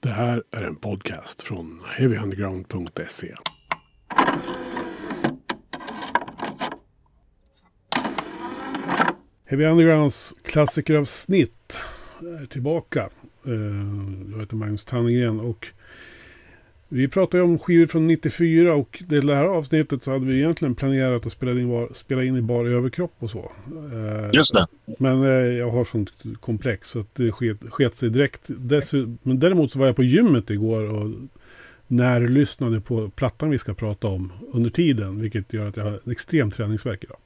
Det här är en podcast från heavyunderground.se. Heavy Undergrounds klassikeravsnitt är tillbaka. Eh, jag heter Magnus Tannegren och vi pratade om skivor från 94 och det här avsnittet så hade vi egentligen planerat att spela in, bar, spela in i bar överkropp och så. Eh, Just det. Men eh, jag har sånt komplex så att det sket, sket sig direkt. Men däremot så var jag på gymmet igår och närlyssnade på plattan vi ska prata om under tiden. Vilket gör att jag har en extrem träningsvärk idag.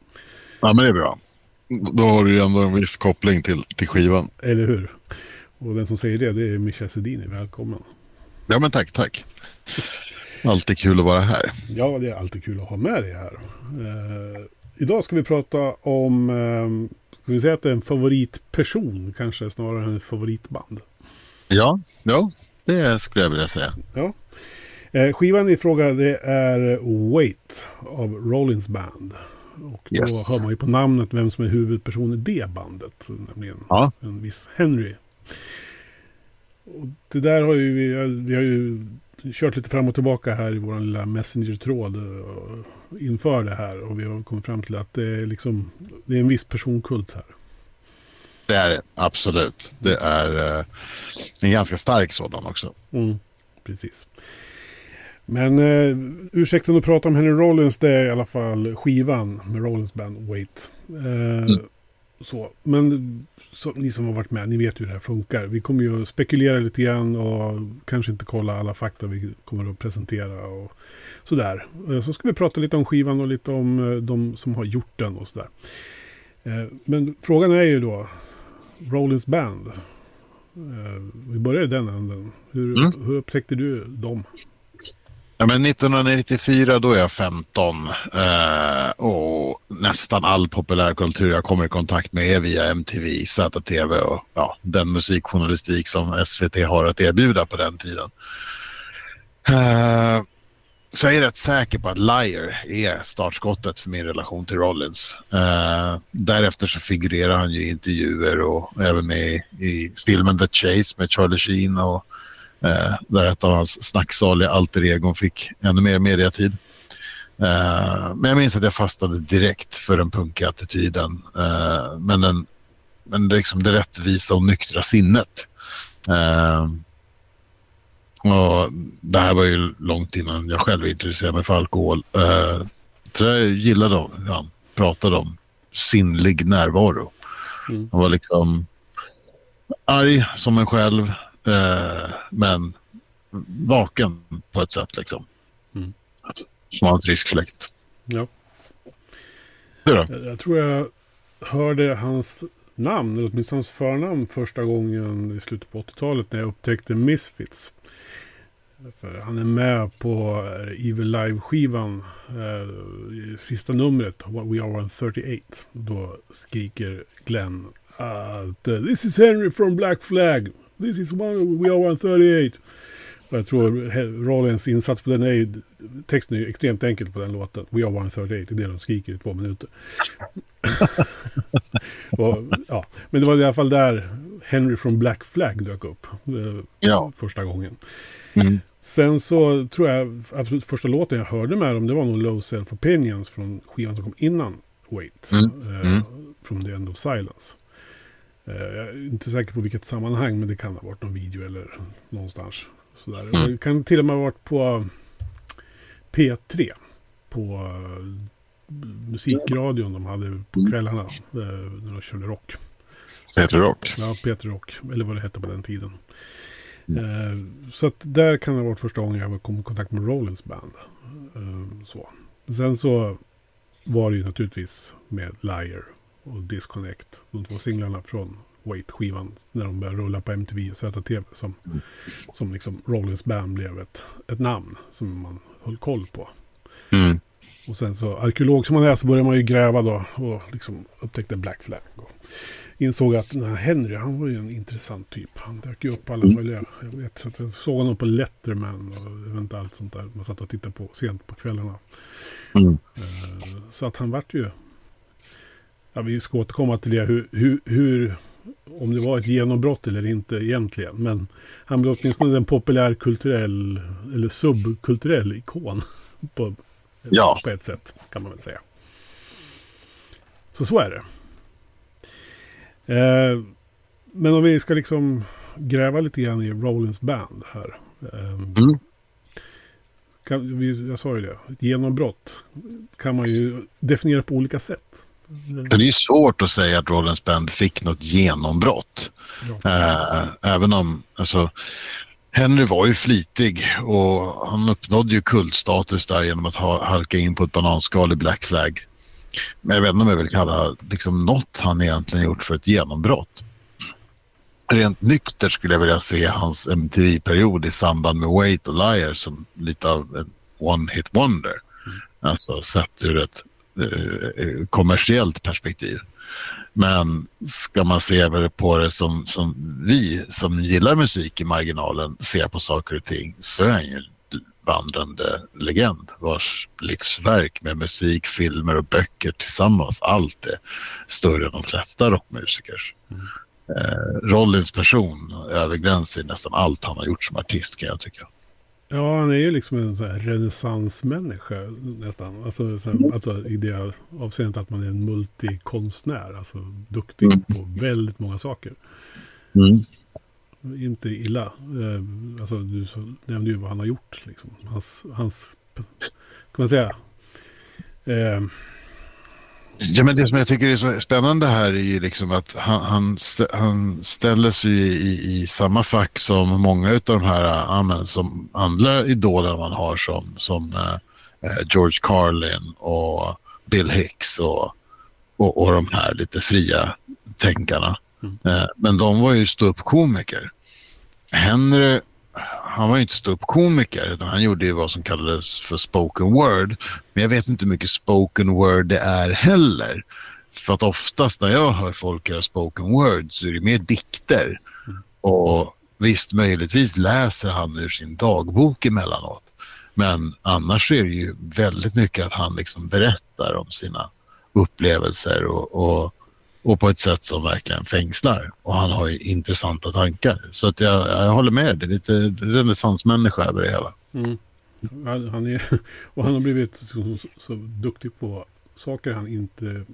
Ja, men det är bra. Då har du ju ändå en viss koppling till, till skivan. Eller hur? Och den som säger det, det är Mischa Sedini. Välkommen. Ja, men tack, tack. Alltid kul att vara här. Ja, det är alltid kul att ha med dig här. Eh, idag ska vi prata om, eh, ska vi säga att det är en favoritperson kanske snarare än en favoritband. Ja, ja, det skulle jag vilja säga. Ja. Eh, skivan i fråga det är Wait av Rollins Band. Och då Yes. hör man ju på namnet vem som är huvudperson i det bandet. Nämligen Ja. en viss Henry. Det där har ju vi, vi har ju kört lite fram och tillbaka här i vår lilla Messenger-tråd eh, inför det här. Och vi har kommit fram till att det är liksom, det är en viss personkult här. Det är det, absolut. Det är eh, en ganska stark sådan också. Mm, precis. Men eh, ursäkten att prata om Henry Rollins, det är i alla fall skivan med Rollins Band Wait. Eh, så. Men så, ni som har varit med, ni vet hur det här funkar. Vi kommer ju att spekulera lite grann och kanske inte kolla alla fakta vi kommer att presentera och sådär. Eh, så ska vi prata lite om skivan och lite om eh, de som har gjort den och sådär. Eh, men frågan är ju då, Rollins Band. Vi börjar i den änden. Hur, Mm. hur upptäckte du dem? Ja, men 1994 då är jag 15 eh, och nästan all populärkultur jag kommer i kontakt med är via MTV, ZTV och ja, den musikjournalistik som SVT har att erbjuda på den tiden. Eh, så jag är rätt säker på att Liar är startskottet för min relation till Rollins. Eh, därefter så figurerar han ju i intervjuer och även med i, filmen The Chase med Charlie Sheen och Eh, där ett av hans snacksaliga alter egon fick ännu mer mediatid. Eh, men jag minns att jag fastnade direkt för den punkiga attityden. Eh, men den, men det, liksom det rättvisa och nyktra sinnet. Eh, och det här var ju långt innan jag själv intresserade mig för alkohol. Eh, jag tror jag gillade ja, pratade om sinnlig närvaro. Mm. Han var liksom arg som en själv, men vaken på ett sätt liksom. Mm. Som har en frisk fläkt. Ja. Du då? Jag, jag tror jag hörde hans namn, eller åtminstone hans förnamn första gången i slutet på 80-talet när jag upptäckte Misfits. För han är med på eh, Evil Live-skivan, eh, sista numret, We Are 138. Då skriker Glenn att eh, This is Henry from Black Flag. This is one, We Are 138. Och jag tror Rollins insats på den är ju, texten är ju extremt enkel på den låten. We are 138, det är det de skriker i två minuter. och, ja. Men det var i alla fall där Henry from Black Flag dök upp. eh, Ja. Första gången. Mm. Sen så tror jag absolut första låten jag hörde med dem det var nog Low Self Opinions från skivan som kom innan Wait. Mm. Eh, Mm. From the End of Silence. Eh, jag är inte säker på vilket sammanhang men det kan ha varit någon video eller någonstans. Sådär. Mm. Det kan till och med ha varit på P3. På eh, musikradion de hade på kvällarna. eh, När de körde rock. Peter Rock. Ja, Peter Rock. Eller vad det hette på den tiden. Eh, så att där kan det ha varit första gången jag kom i kontakt med Rollins band. Eh, så. Sen så var det ju naturligtvis med Liar och Disconnect. De två singlarna från Wait-skivan. När de började rulla på MTV och ZTV. Som, som liksom Rollins band blev ett, ett namn som man höll koll på. Mm. Och sen så arkeolog som man är så började man ju gräva då och liksom upptäckte Black Flag. Och insåg att den här Henry, han var ju en intressant typ. Han dök ju upp alla möjliga. Jag vet att jag såg honom på Letterman och jag vet inte allt sånt där. Man satt och tittade på sent på kvällarna. Mm. Eh, Så att han vart ju... Ja, vi ska återkomma till det. Hur, hur, hur om det var ett genombrott eller inte egentligen. Men han blev åtminstone en populärkulturell eller subkulturell ikon. På, ja. på ett sätt kan man väl säga. Så så är det. Eh, men om vi ska liksom gräva lite grann i Rollins band här. Eh, mm. kan, jag sa ju det, ett genombrott kan man ju definiera på olika sätt. Det är svårt att säga att Rollins Band fick något genombrott. Ja. Äh, även om, alltså, Henry var ju flitig och han uppnådde ju kultstatus där genom att ha, halka in på ett bananskal i Black Flag. Men jag vet inte om jag vill kalla liksom något han egentligen gjort för ett genombrott. Rent nyktert skulle jag vilja se hans MTV-period i samband med Wait och Liar som lite av en one-hit wonder. Mm. Alltså sett ur ett eh, kommersiellt perspektiv. Men ska man se på det som, som vi som gillar musik i marginalen ser på saker och ting så är han ju en vandrande legend vars livsverk med musik, filmer och böcker tillsammans allt är större än de flesta rockmusikers. Mm. Eh, Rollins person överglänser nästan allt han har gjort som artist kan jag tycka. Ja, han är ju liksom en sån här renässansmänniska nästan. Alltså, så här, alltså, i det avseendet att man är en multikonstnär. Alltså duktig mm. på väldigt många saker. Mm. Inte illa. Eh, alltså, du nämnde ju vad han har gjort. Liksom. Hans, hans kan man säga, eh, Ja, men det som jag tycker är så spännande här är ju liksom att han, han, han ställer sig i, i samma fack som många av de här amen, som andra idoler man har som, som uh, George Carlin och Bill Hicks och, och, och de här lite fria tänkarna. Mm. Uh, men de var ju ståuppkomiker. Henry han var ju inte ståuppkomiker utan han gjorde ju vad som kallades för spoken word. Men jag vet inte hur mycket spoken word det är heller. För att oftast när jag hör folk göra spoken word så är det mer dikter. Och visst, möjligtvis läser han ur sin dagbok emellanåt. Men annars är det ju väldigt mycket att han liksom berättar om sina upplevelser och, och och på ett sätt som verkligen fängslar. Och han har ju intressanta tankar. Så att jag, jag håller med, det är lite renässansmänniska över det hela. Mm. Han, är, och han har blivit så, så, duktig på saker han inte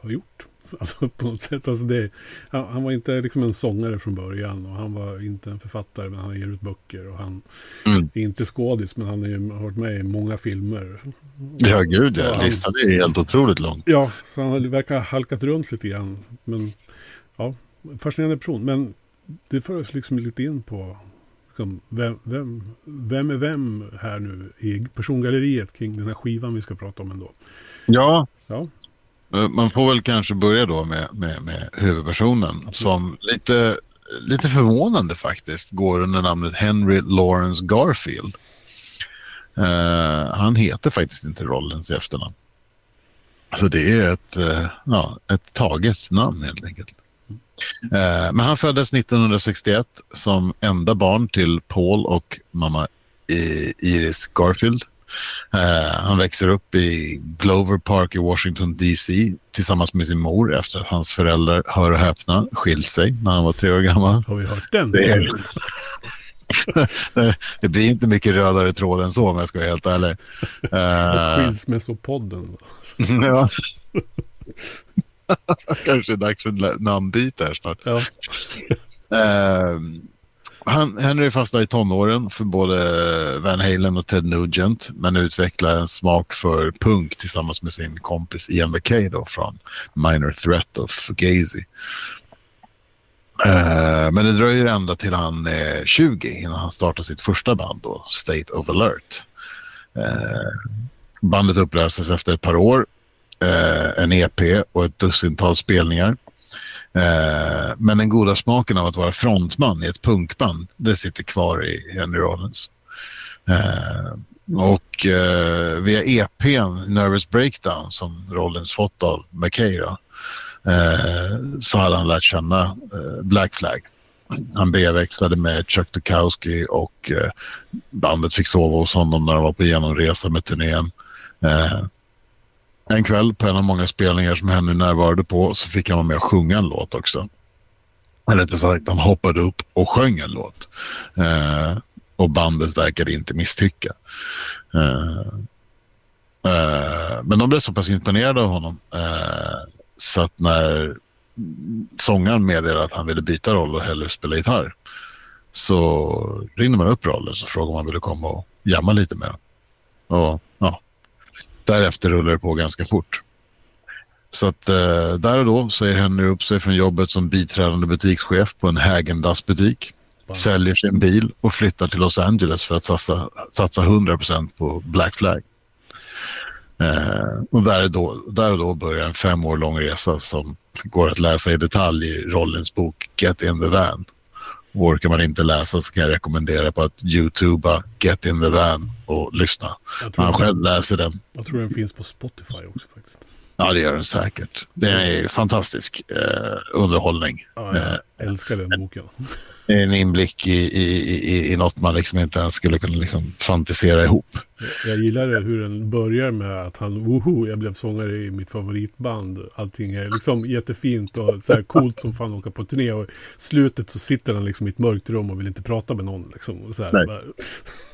har gjort. Alltså på något sätt. Alltså det, han, han, var inte liksom en sångare från början och han var inte en författare men han ger ut böcker och han mm. är inte skådis men han har varit med i många filmer. Ja gud ja, listan är helt otroligt lång. Ja, han verkar ha halkat runt lite grann. Men ja, fascinerande person. Men det för oss liksom lite in på liksom, vem, vem, vem är vem här nu i persongalleriet kring den här skivan vi ska prata om ändå. Ja, ja. Man får väl kanske börja då med, med, med huvudpersonen som lite, lite förvånande faktiskt går under namnet Henry Lawrence Garfield. Uh, han heter faktiskt inte Rollins i efternamn. Så det är ett, uh, ja, ett taget namn helt enkelt. Uh, men han föddes 1961 som enda barn till Paul och mamma Iris Garfield. Uh, han växer upp i Glover Park i Washington DC tillsammans med sin mor efter att hans föräldrar, hör och häpna, skilt sig när han var tre år gammal. Har vi hört den? Det, är... det blir inte mycket rödare tråd än så om jag ska vara helt ärlig. Uh... Skilsmässopodden. ja. Kanske är dags för namnbyte här snart. Ja. Uh, han, Henry fastnar i tonåren för både Van Halen och Ted Nugent men utvecklar en smak för punk tillsammans med sin kompis Ian McKay då från Minor Threat of Fugazi. Uh, men det dröjer ända till han är 20 innan han startar sitt första band då, State of Alert. Uh, bandet upplöses efter ett par år, uh, en EP och ett dussintal spelningar. Eh, men den goda smaken av att vara frontman i ett punkband, det sitter kvar i Henry Rollins. Eh, och eh, via EPn Nervous Breakdown som Rollins fått av McKay då, eh, så hade han lärt känna eh, Black Flag. Han brevväxlade med Chuck Dukowski och eh, bandet fick sova hos honom när de var på genomresa med turnén. En kväll på en av många spelningar som Henry närvarade på så fick han vara med och sjunga en låt också. Eller rättare sagt, han hoppade upp och sjöng en låt. Eh, och bandet verkade inte misstycka. Eh, eh, men de blev så pass imponerade av honom eh, så att när sångaren meddelade att han ville byta roll och hellre spela gitarr så ringde man upp rollen och frågade om han ville komma och jamma lite med Och därefter rullade det på ganska fort. Så att eh, där och då säger Henry upp sig från jobbet som biträdande butikschef på en Häagen-Dazs butik. Wow. Säljer sin bil och flyttar till Los Angeles för att satsa, satsa 100% på Black Flag. Eh, och där, då, där och då börjar en fem år lång resa som går att läsa i detalj i Rollins bok Get in the Van. Och orkar man inte läsa så kan jag rekommendera på att youtuba Get in the Van och lyssna. Han själv läser den. Jag tror den finns på Spotify också faktiskt. Ja, det gör den säkert. Det är fantastisk eh, underhållning. Ja, jag eh, älskar den boken. En inblick i, i, i, i något man liksom inte ens skulle kunna liksom fantisera ihop. Jag, gillar hur den börjar med att han, woho, jag blev sångare i mitt favoritband. Allting är liksom jättefint och så här coolt som fan åka på turné. Och slutet så sitter han liksom i ett mörkt rum och vill inte prata med någon. Liksom, så här, bara,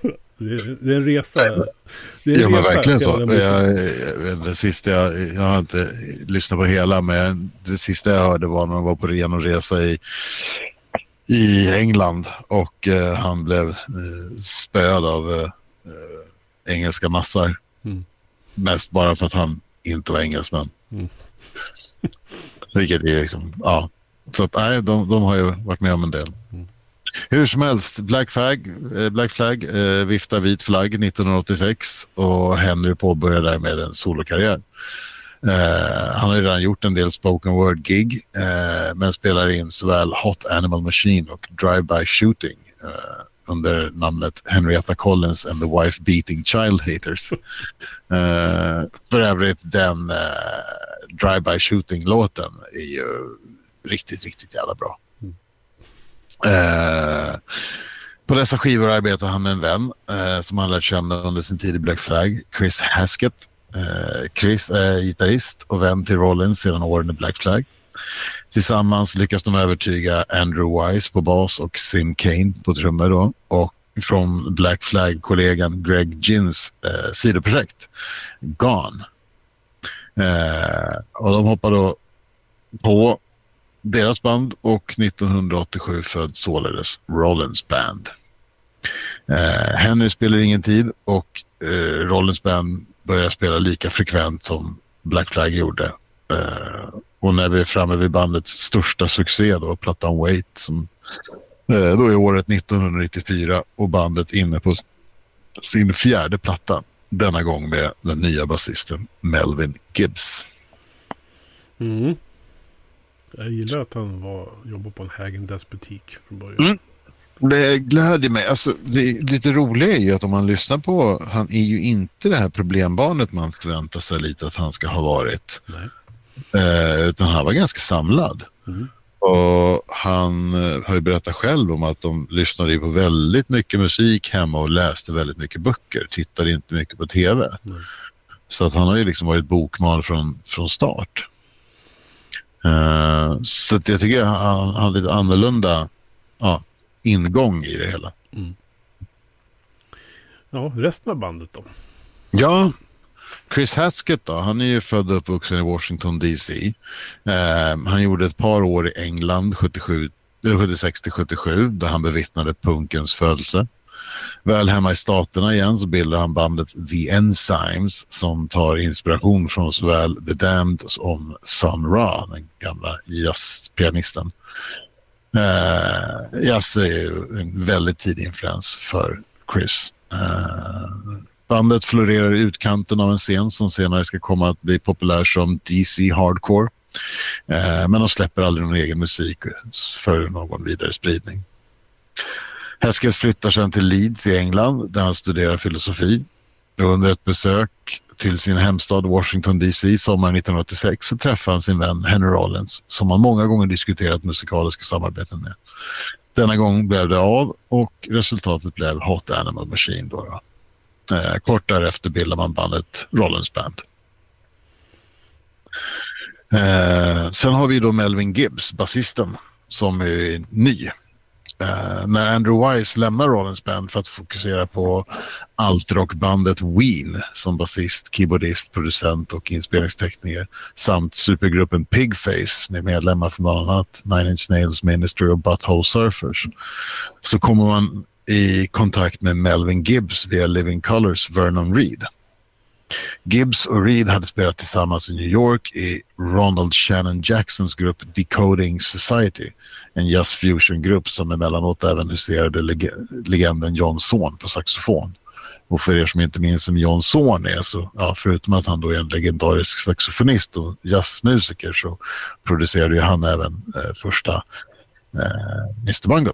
det, det, är en resa. Det är en ja, men verkligen så. Jag, jag, det sista jag, jag har inte lyssnat på hela, men det sista jag hörde var när han var på ren och resa i, i England och eh, han blev eh, spöad av eh, engelska massar. Mm. Mest bara för att han inte var engelsman. Mm. Vilket är liksom, ja. Så att nej, de, de har ju varit med om en del. Mm. Hur som helst, Black Flag, eh, Black Flag eh, viftar vit flagg 1986 och Henry påbörjar därmed en solokarriär. Eh, han har redan gjort en del spoken word-gig eh, men spelar in såväl Hot Animal Machine och Drive-By Shooting eh, under namnet Henrietta Collins and the Wife Beating Child Haters. Eh, för övrigt den eh, Drive-By Shooting-låten är ju riktigt, riktigt jävla bra. Eh, på dessa skivor arbetar han med en vän eh, som han lärt känna under sin tid i Black Flag, Chris Haskett. Eh, Chris är gitarrist och vän till Rollins sedan åren i Black Flag. Tillsammans lyckas de övertyga Andrew Wise på bas och Sim Kane på trummor då, och från Black Flag-kollegan Greg Gins eh, sidoprojekt Gone. Eh, och de hoppar då på deras band och 1987 föds således Rollins Band. Eh, Henry spelar ingen tid och eh, Rollins Band börjar spela lika frekvent som Black Flag gjorde. Eh, och när vi är framme vid bandets största succé då, plattan Wait, som eh, då är året 1994 och bandet inne på sin fjärde platta. Denna gång med den nya basisten Melvin Gibbs. Mm. Jag gillar att han var, jobbade på en Hagen butik från början. Mm. Det gläder mig. Alltså, det lite roliga är ju att om man lyssnar på, han är ju inte det här problembarnet man förväntar sig lite att han ska ha varit. Eh, utan han var ganska samlad. Mm. Och han eh, har ju berättat själv om att de lyssnade på väldigt mycket musik hemma och läste väldigt mycket böcker. Tittade inte mycket på tv. Mm. Så att han har ju liksom varit bokmal från, från start. Uh, så jag tycker han har lite annorlunda ja, ingång i det hela. Mm. Ja, resten av bandet då? Ja, Chris Haskett då, han är ju född och uppvuxen i Washington DC. Uh, han gjorde ett par år i England 77, 76 till 77 där han bevittnade punkens födelse. Väl hemma i staterna igen så bildar han bandet The Enzymes som tar inspiration från såväl The Damned som Sun Ra, den gamla jazzpianisten. Eh, jazz är ju en väldigt tidig influens för Chris. Eh, bandet florerar i utkanten av en scen som senare ska komma att bli populär som DC Hardcore. Eh, men de släpper aldrig någon egen musik för någon vidare spridning. Hesketh flyttar sedan till Leeds i England där han studerar filosofi. Under ett besök till sin hemstad Washington DC sommaren 1986 så träffade han sin vän Henry Rollins som han många gånger diskuterat musikaliska samarbeten med. Denna gång blev det av och resultatet blev Hot Animal Machine. Då, då. Eh, kort därefter bildar man bandet Rollins Band. Eh, sen har vi då Melvin Gibbs, basisten som är ny. Uh, när Andrew Wise lämnar Rollins Band för att fokusera på altrockbandet Ween som basist, keyboardist, producent och inspelningstekniker samt supergruppen Pigface med medlemmar från bland annat Nine Inch Nails, Ministry och Butthole Surfers så kommer man i kontakt med Melvin Gibbs via Living Colors Vernon Reed. Gibbs och Reed hade spelat tillsammans i New York i Ronald Shannon Jacksons grupp Decoding Society. En jazz fusion-grupp som emellanåt även huserade leg legenden John Zorn på saxofon. Och för er som inte minns vem John Zorn är så, ja, förutom att han då är en legendarisk saxofonist och jazzmusiker så producerade ju han även eh, första eh, Mr Bungle.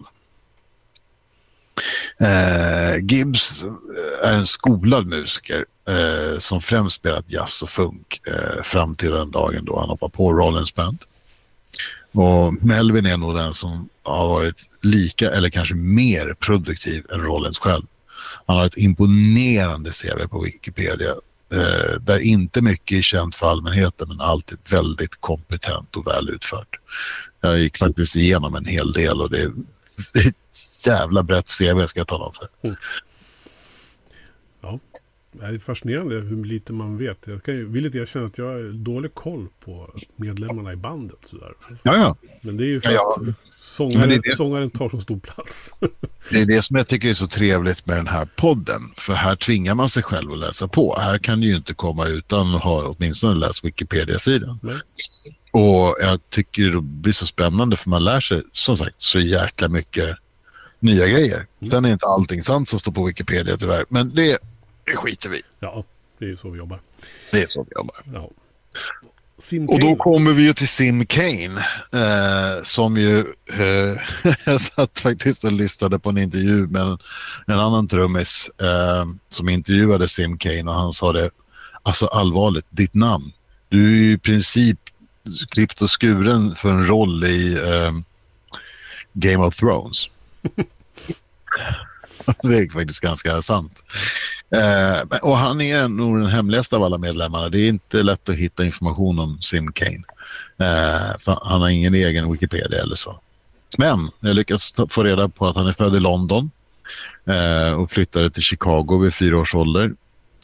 Eh, Gibbs eh, är en skolad musiker eh, som främst spelat jazz och funk eh, fram till den dagen då han hoppar på Rollins Band. Och Melvin är nog den som har varit lika eller kanske mer produktiv än Rollins själv. Han har ett imponerande CV på Wikipedia eh, där inte mycket är känt för allmänheten men alltid väldigt kompetent och väl utfört. Jag gick faktiskt igenom en hel del och det är ett jävla brett CV ska jag tala om för. Mm. Ja, det är fascinerande hur lite man vet. Jag kan ju villigt erkänna att jag har dålig koll på medlemmarna i bandet. Sådär. Ja, ja. Men det är ju för ja, ja. sångaren, det det. sångaren tar så stor plats. det är det som jag tycker är så trevligt med den här podden. För här tvingar man sig själv att läsa på. Här kan du ju inte komma utan att ha åtminstone läst Wikipedia-sidan. Och jag tycker det blir så spännande för man lär sig som sagt så jäkla mycket nya grejer. Mm. Sen är inte allting sant som står på Wikipedia tyvärr. Men det, det skiter vi Ja, det är så vi jobbar. Det är så vi jobbar. Ja. och då kommer vi ju till Sim Kane. Eh, som ju, eh, jag satt faktiskt och lyssnade på en intervju med en, en annan trummis eh, som intervjuade Sim Kane och han sa det, alltså allvarligt, ditt namn. Du är ju i princip klippt och skuren för en roll i eh, Game of Thrones. det är faktiskt ganska sant. Eh, och han är nog den hemligaste av alla medlemmarna. Det är inte lätt att hitta information om Sim Kane. Eh, han har ingen egen Wikipedia eller så. Men jag lyckas få reda på att han är född i London eh, och flyttade till Chicago vid fyra års ålder.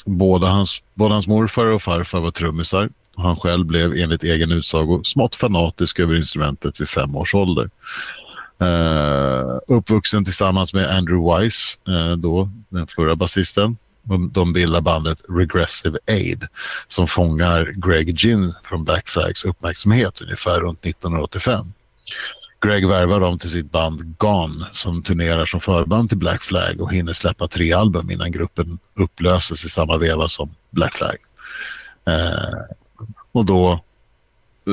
Båda hans, både hans morfar och farfar var trummisar och han själv blev enligt egen utsago smått fanatisk över instrumentet vid fem års ålder. Uh, uppvuxen tillsammans med Andrew Weiss, uh, eh, då, den förra basisten. De bildar bandet Regressive Aid som fångar Greg Ginn från Black Flags uppmärksamhet ungefär runt 1985. Greg värvar dem till sitt band Gone som turnerar som förband till Black Flag och hinner släppa tre album innan gruppen upplöses i samma veva som Black Flag. Uh, och då,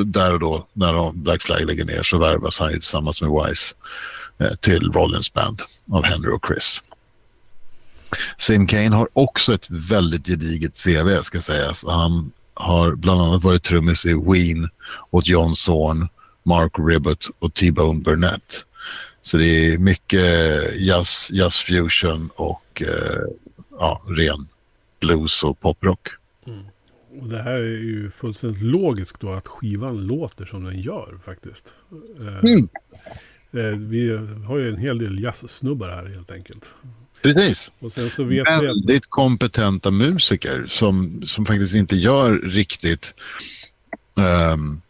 där och då, när de Black Flag lägger ner så värvas han tillsammans med Wise eh, till Rollins Band av Henry och Chris. Sim Kane har också ett väldigt gediget CV ska sägas. Han har bland annat varit trummis i Ween åt John Zorn, Mark Ribbett och T-Bone Burnett. Så det är mycket eh, jazz, jazz fusion och eh, ja, ren blues och poprock. Och det här är ju fullständigt logiskt då att skivan låter som den gör faktiskt. Eh, mm. Eh, vi har ju en hel del jazzsnubbar här helt enkelt. Precis. Och sen så vet Väldigt vi att... kompetenta musiker som, som faktiskt inte gör riktigt um,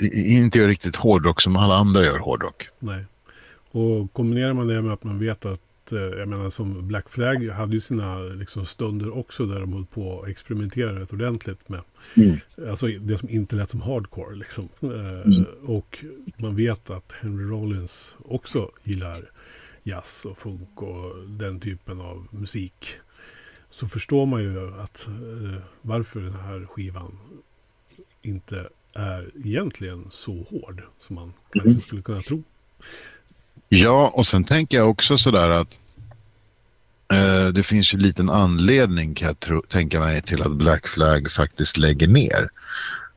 inte gör riktigt hårdrock som alla andra gör hårdrock. Nej. Och kombinerar man det med att man vet att Eh, jag menar som Black Flag hade ju sina liksom, stunder också där de höll på och experimenterade rätt ordentligt med. Mm. Alltså det som inte lät som hardcore liksom. Eh, mm. Och man vet att Henry Rollins också gillar jazz och funk och den typen av musik. Så förstår man ju att eh, varför den här skivan inte är egentligen så hård som man mm. skulle kunna tro. Ja, och sen tänker jag också sådär att eh, det finns ju en liten anledning kan jag tro, tänka mig till att Black Flag faktiskt lägger ner.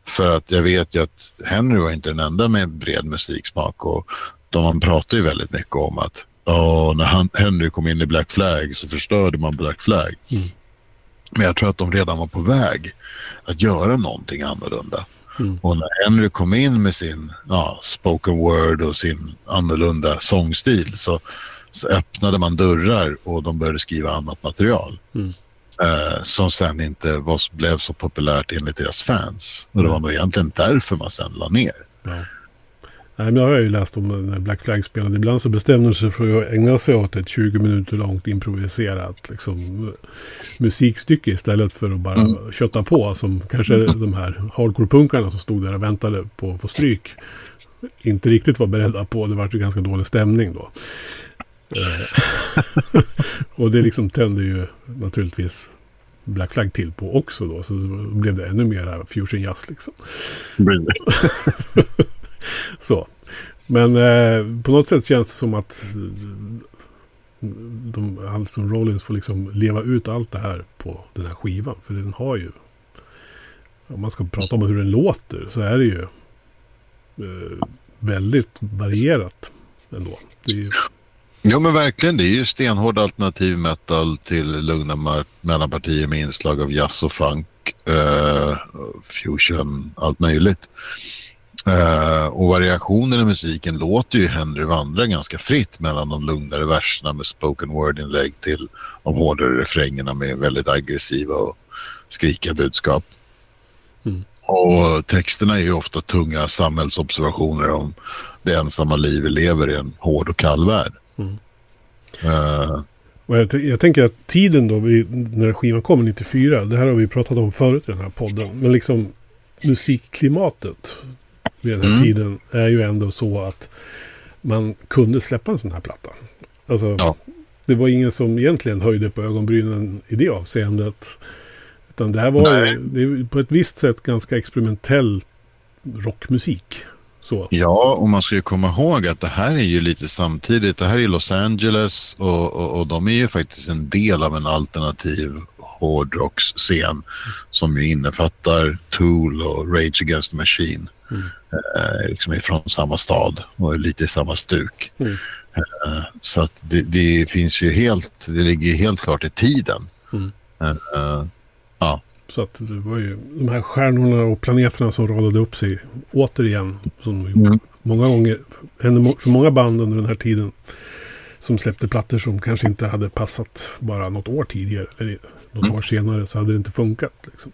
För att jag vet ju att Henry var inte den enda med bred musiksmak och de man pratar ju väldigt mycket om att oh, när han, Henry kom in i Black Flag så förstörde man Black Flag. Mm. Men jag tror att de redan var på väg att göra någonting annorlunda. Mm. Och när Henry kom in med sin ja, spoken word och sin annorlunda sångstil så, så öppnade man dörrar och de började skriva annat material. Mm. Eh, som sen inte var, blev så populärt enligt deras fans. Och det var nog egentligen därför man sen la ner. Ja. Nej, men jag har ju läst om när Black Flag spelade. Ibland så bestämde de sig för att ägna sig åt ett 20 minuter långt improviserat liksom, musikstycke istället för att bara mm. kötta på. Som kanske mm. de här hardcore-punkarna som stod där och väntade på att få stryk inte riktigt var beredda på. Det var ju ganska dålig stämning då. Eh, och det liksom tände ju naturligtvis Black Flag till på också då. Så blev det ännu mera fusion jazz liksom. Så. Men eh, på något sätt känns det som att eh, de, alltså Rollins får liksom leva ut allt det här på den här skivan. För den har ju, om man ska prata om hur den låter, så är det ju eh, väldigt varierat ändå. Det är, Ja men verkligen, det är ju stenhård alternativ metal till lugna mellanpartier med inslag av jazz och funk, uh, fusion, allt möjligt. Uh, och variationen i musiken låter ju Henry vandra ganska fritt mellan de lugnare verserna med spoken word-inlägg till de hårdare refrängerna med väldigt aggressiva och skrikiga budskap. Mm. Och texterna är ju ofta tunga samhällsobservationer om det ensamma liv vi lever i en hård och kall värld. Mm. Uh, och jag, jag, tänker att tiden då, vi, när skivan kom 94, det här har vi pratat om förut i den här podden, men liksom musikklimatet vid den här mm. tiden är ju ändå så att man kunde släppa en sån här platta. Alltså, ja. det var ingen som egentligen höjde på ögonbrynen i det avseendet. Utan det här var ju, det på ett visst sätt ganska experimentell rockmusik. Så. Ja, och man ska ju komma ihåg att det här är ju lite samtidigt. Det här är Los Angeles och, och, och de är ju faktiskt en del av en alternativ hårdrocksscen som ju innefattar Tool och Rage Against the Machine. Mm. Eh, liksom från samma stad och lite i samma stuk. Mm. Eh, så att det, det, finns ju helt, det ligger helt klart i tiden. Mm. Eh, ja. Så att det var ju de här stjärnorna och planeterna som radade upp sig återigen. Som mm. många gånger hände för många band under den här tiden. Som släppte plattor som kanske inte hade passat bara något år tidigare. Eller något mm. år senare så hade det inte funkat. Liksom.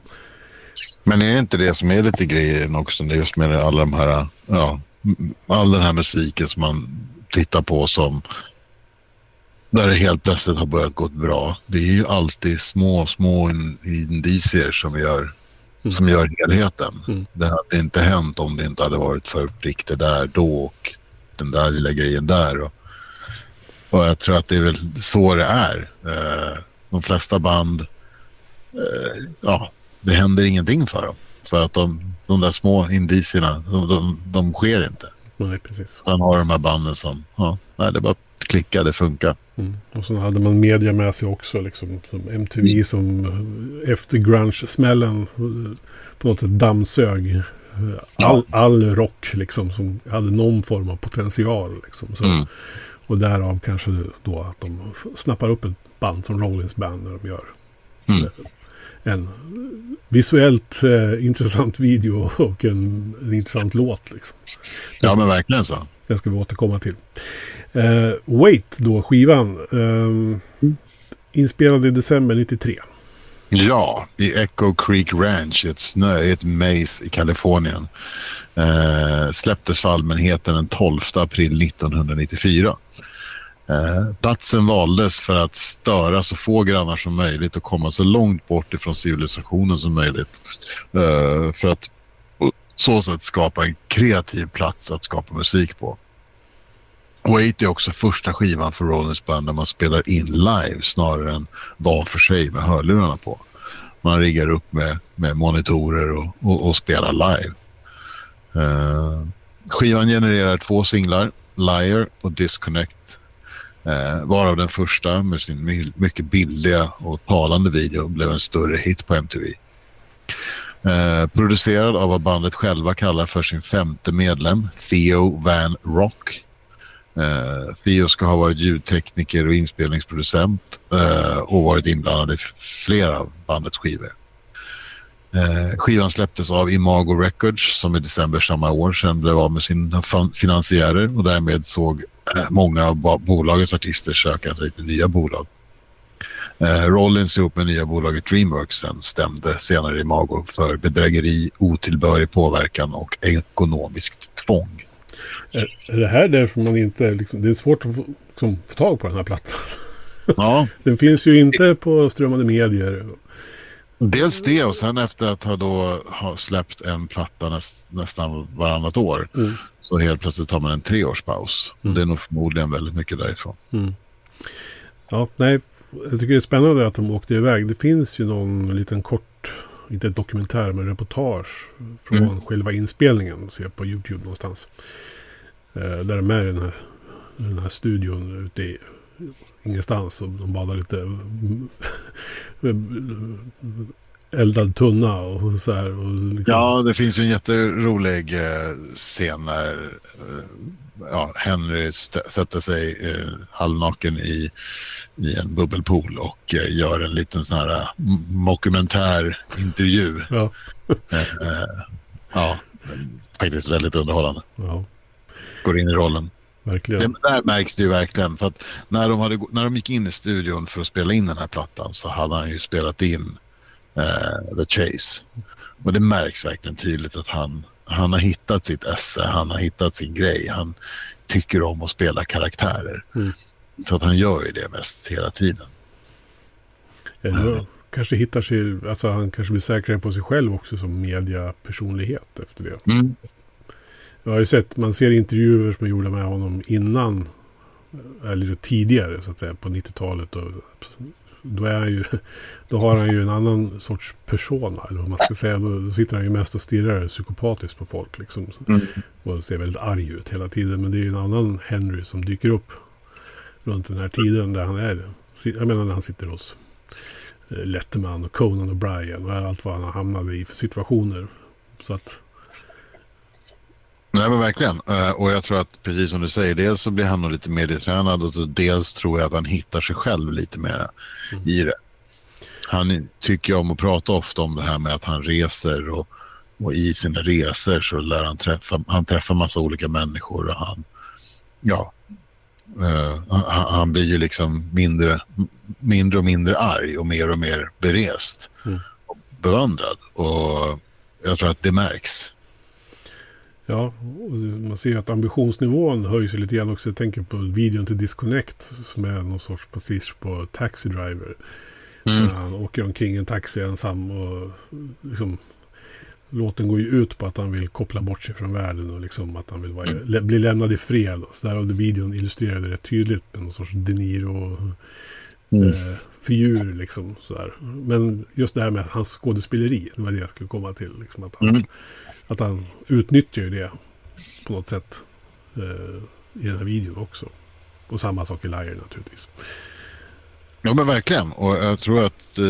Men är det inte det som är lite grejen också? Det är just med alla de här, ja, all den här musiken som man tittar på som där det helt plötsligt har börjat gå bra. Det är ju alltid små, små indicier som gör, mm. som gör helheten. Mm. Det hade inte hänt om det inte hade varit för Prick där då och den där lilla grejen där. Och, och jag tror att det är väl så det är. Eh, de flesta band, eh, ja, det händer ingenting för dem. För att de, de där små indicierna, de, de, de sker inte. Nej, precis. Sen har de här banden som, ja, nej, det bara klicka, det funkar. Mm. Och så hade man media med sig också, liksom, som MTV mm. som efter grunge-smällen på något sätt dammsög all, all rock liksom, som hade någon form av potential. Liksom. Så, mm. Och därav kanske då att de snappar upp ett band som Rollins Band när de gör mm. En visuellt eh, intressant video och en, en intressant låt. Liksom. Ja, men verkligen så. Det ska vi återkomma till. Eh, Wait då, skivan. Eh, inspelad i december 93. Ja, i Echo Creek Ranch, ett snö, ett maze i Kalifornien. Eh, släpptes för allmänheten den 12 april 1994. Eh, platsen valdes för att störa så få grannar som möjligt och komma så långt bort ifrån civilisationen som möjligt. Eh, för att på så sätt skapa en kreativ plats att skapa musik på. Wait är också första skivan för Rollins band där man spelar in live snarare än var för sig med hörlurarna på. Man riggar upp med, med monitorer och, och, och spelar live. Eh, skivan genererar två singlar, Liar och Disconnect. Eh, varav den första med sin mycket billiga och talande video blev en större hit på MTV. Eh, producerad av vad bandet själva kallar för sin femte medlem, Theo Van Rock. Eh, Theo ska ha varit ljudtekniker och inspelningsproducent eh, och varit inblandad i flera av bandets skivor. Eh, skivan släpptes av Imago Records som i december samma år sen blev av med sina finansiärer och därmed såg många av bolagets artister söka sig till nya bolag. Eh, Rollins ihop med nya bolaget Dreamworks sen stämde senare Imago för bedrägeri, otillbörlig påverkan och ekonomiskt tvång. Är, är det här därför man inte, liksom, det är svårt att få, liksom, få tag på den här plattan? Ja. den finns ju inte på strömmande medier. Dels det och sen efter att ha då ha släppt en platta näst, nästan varannat år Mm. Så helt plötsligt tar man en treårspaus. Mm. Det är nog förmodligen väldigt mycket därifrån. Mm. Ja, nej, jag tycker det är spännande att de åkte iväg. Det finns ju någon liten kort, inte dokumentär, men reportage från Mm. själva inspelningen. Ser på YouTube någonstans. Eh, där de är i den här, den här studion ute i ingenstans och de badar lite eldad tunna och så här. Och liksom, Ja, det finns ju en jätterolig eh, scen när eh, ja, Henry sätter sig eh, halvnaken i, i en bubbelpool och eh, gör en liten sån här mockumentär intervju. Ja. Eh, ja, faktiskt väldigt underhållande. ja, Går in i rollen. verkligen. Det, där märks det ju verkligen. För när de, hade, när de gick in i studion för att spela in den här plattan så hade han ju spelat in eh, The Chase. Och det märks verkligen tydligt att han, han har hittat sitt esse, han har hittat sin grej. Han tycker om att spela karaktärer. Mm. Så att han gör ju det mest hela tiden. Eller kanske hittar sig, alltså han kanske blir säkrare på sig själv också som mediapersonlighet efter det. Mm. Jag har ju sett, man ser intervjuer som är gjorda med honom innan, eller tidigare så att säga, på 90-talet. Och, då, är han ju, då har han ju en annan sorts persona, eller vad man ska säga. Då, sitter han ju mest och stirrar psykopatiskt på folk liksom. Mm. Och ser väldigt arg ut hela tiden. Men det är ju en annan Henry som dyker upp runt den här tiden där han är. Jag menar när han sitter hos eh, Letterman och Conan och Brian och allt vad han hamnat i för situationer. Så att, Nej men verkligen. Eh, och jag tror att precis som du säger, dels så blir han nog lite medietränad och så dels tror jag att han hittar sig själv lite mer Mm. i det. Han tycker om att prata ofta om det här med att han reser och, och i sina resor så lär han träffa, han träffar massa olika människor och han, ja, eh, han, han blir ju liksom mindre, mindre och mindre arg och mer och mer berest Mm. och bevandrad. Och jag tror att det märks. Ja, och det- man ser ju att ambitionsnivån höjs lite grann också. Jag tänker på videon till Disconnect som är någon sorts pastisch på Taxi Driver. Mm. Han åker omkring en taxi ensam och liksom Låten går ju ut på att han vill koppla bort sig från världen och liksom att han vill vara, Mm. lä, bli lämnad i fred. Och så där, och det videon illustrerade rätt tydligt med någon sorts De Niro Mm. eh, figur liksom sådär. Men just det här med hans skådespeleri, det var det jag skulle komma till. Liksom, att, han, Mm att han utnyttjar ju det på något sätt eh, i den här videon också. Och samma sak i Liar naturligtvis. Ja men verkligen och jag tror att, eh,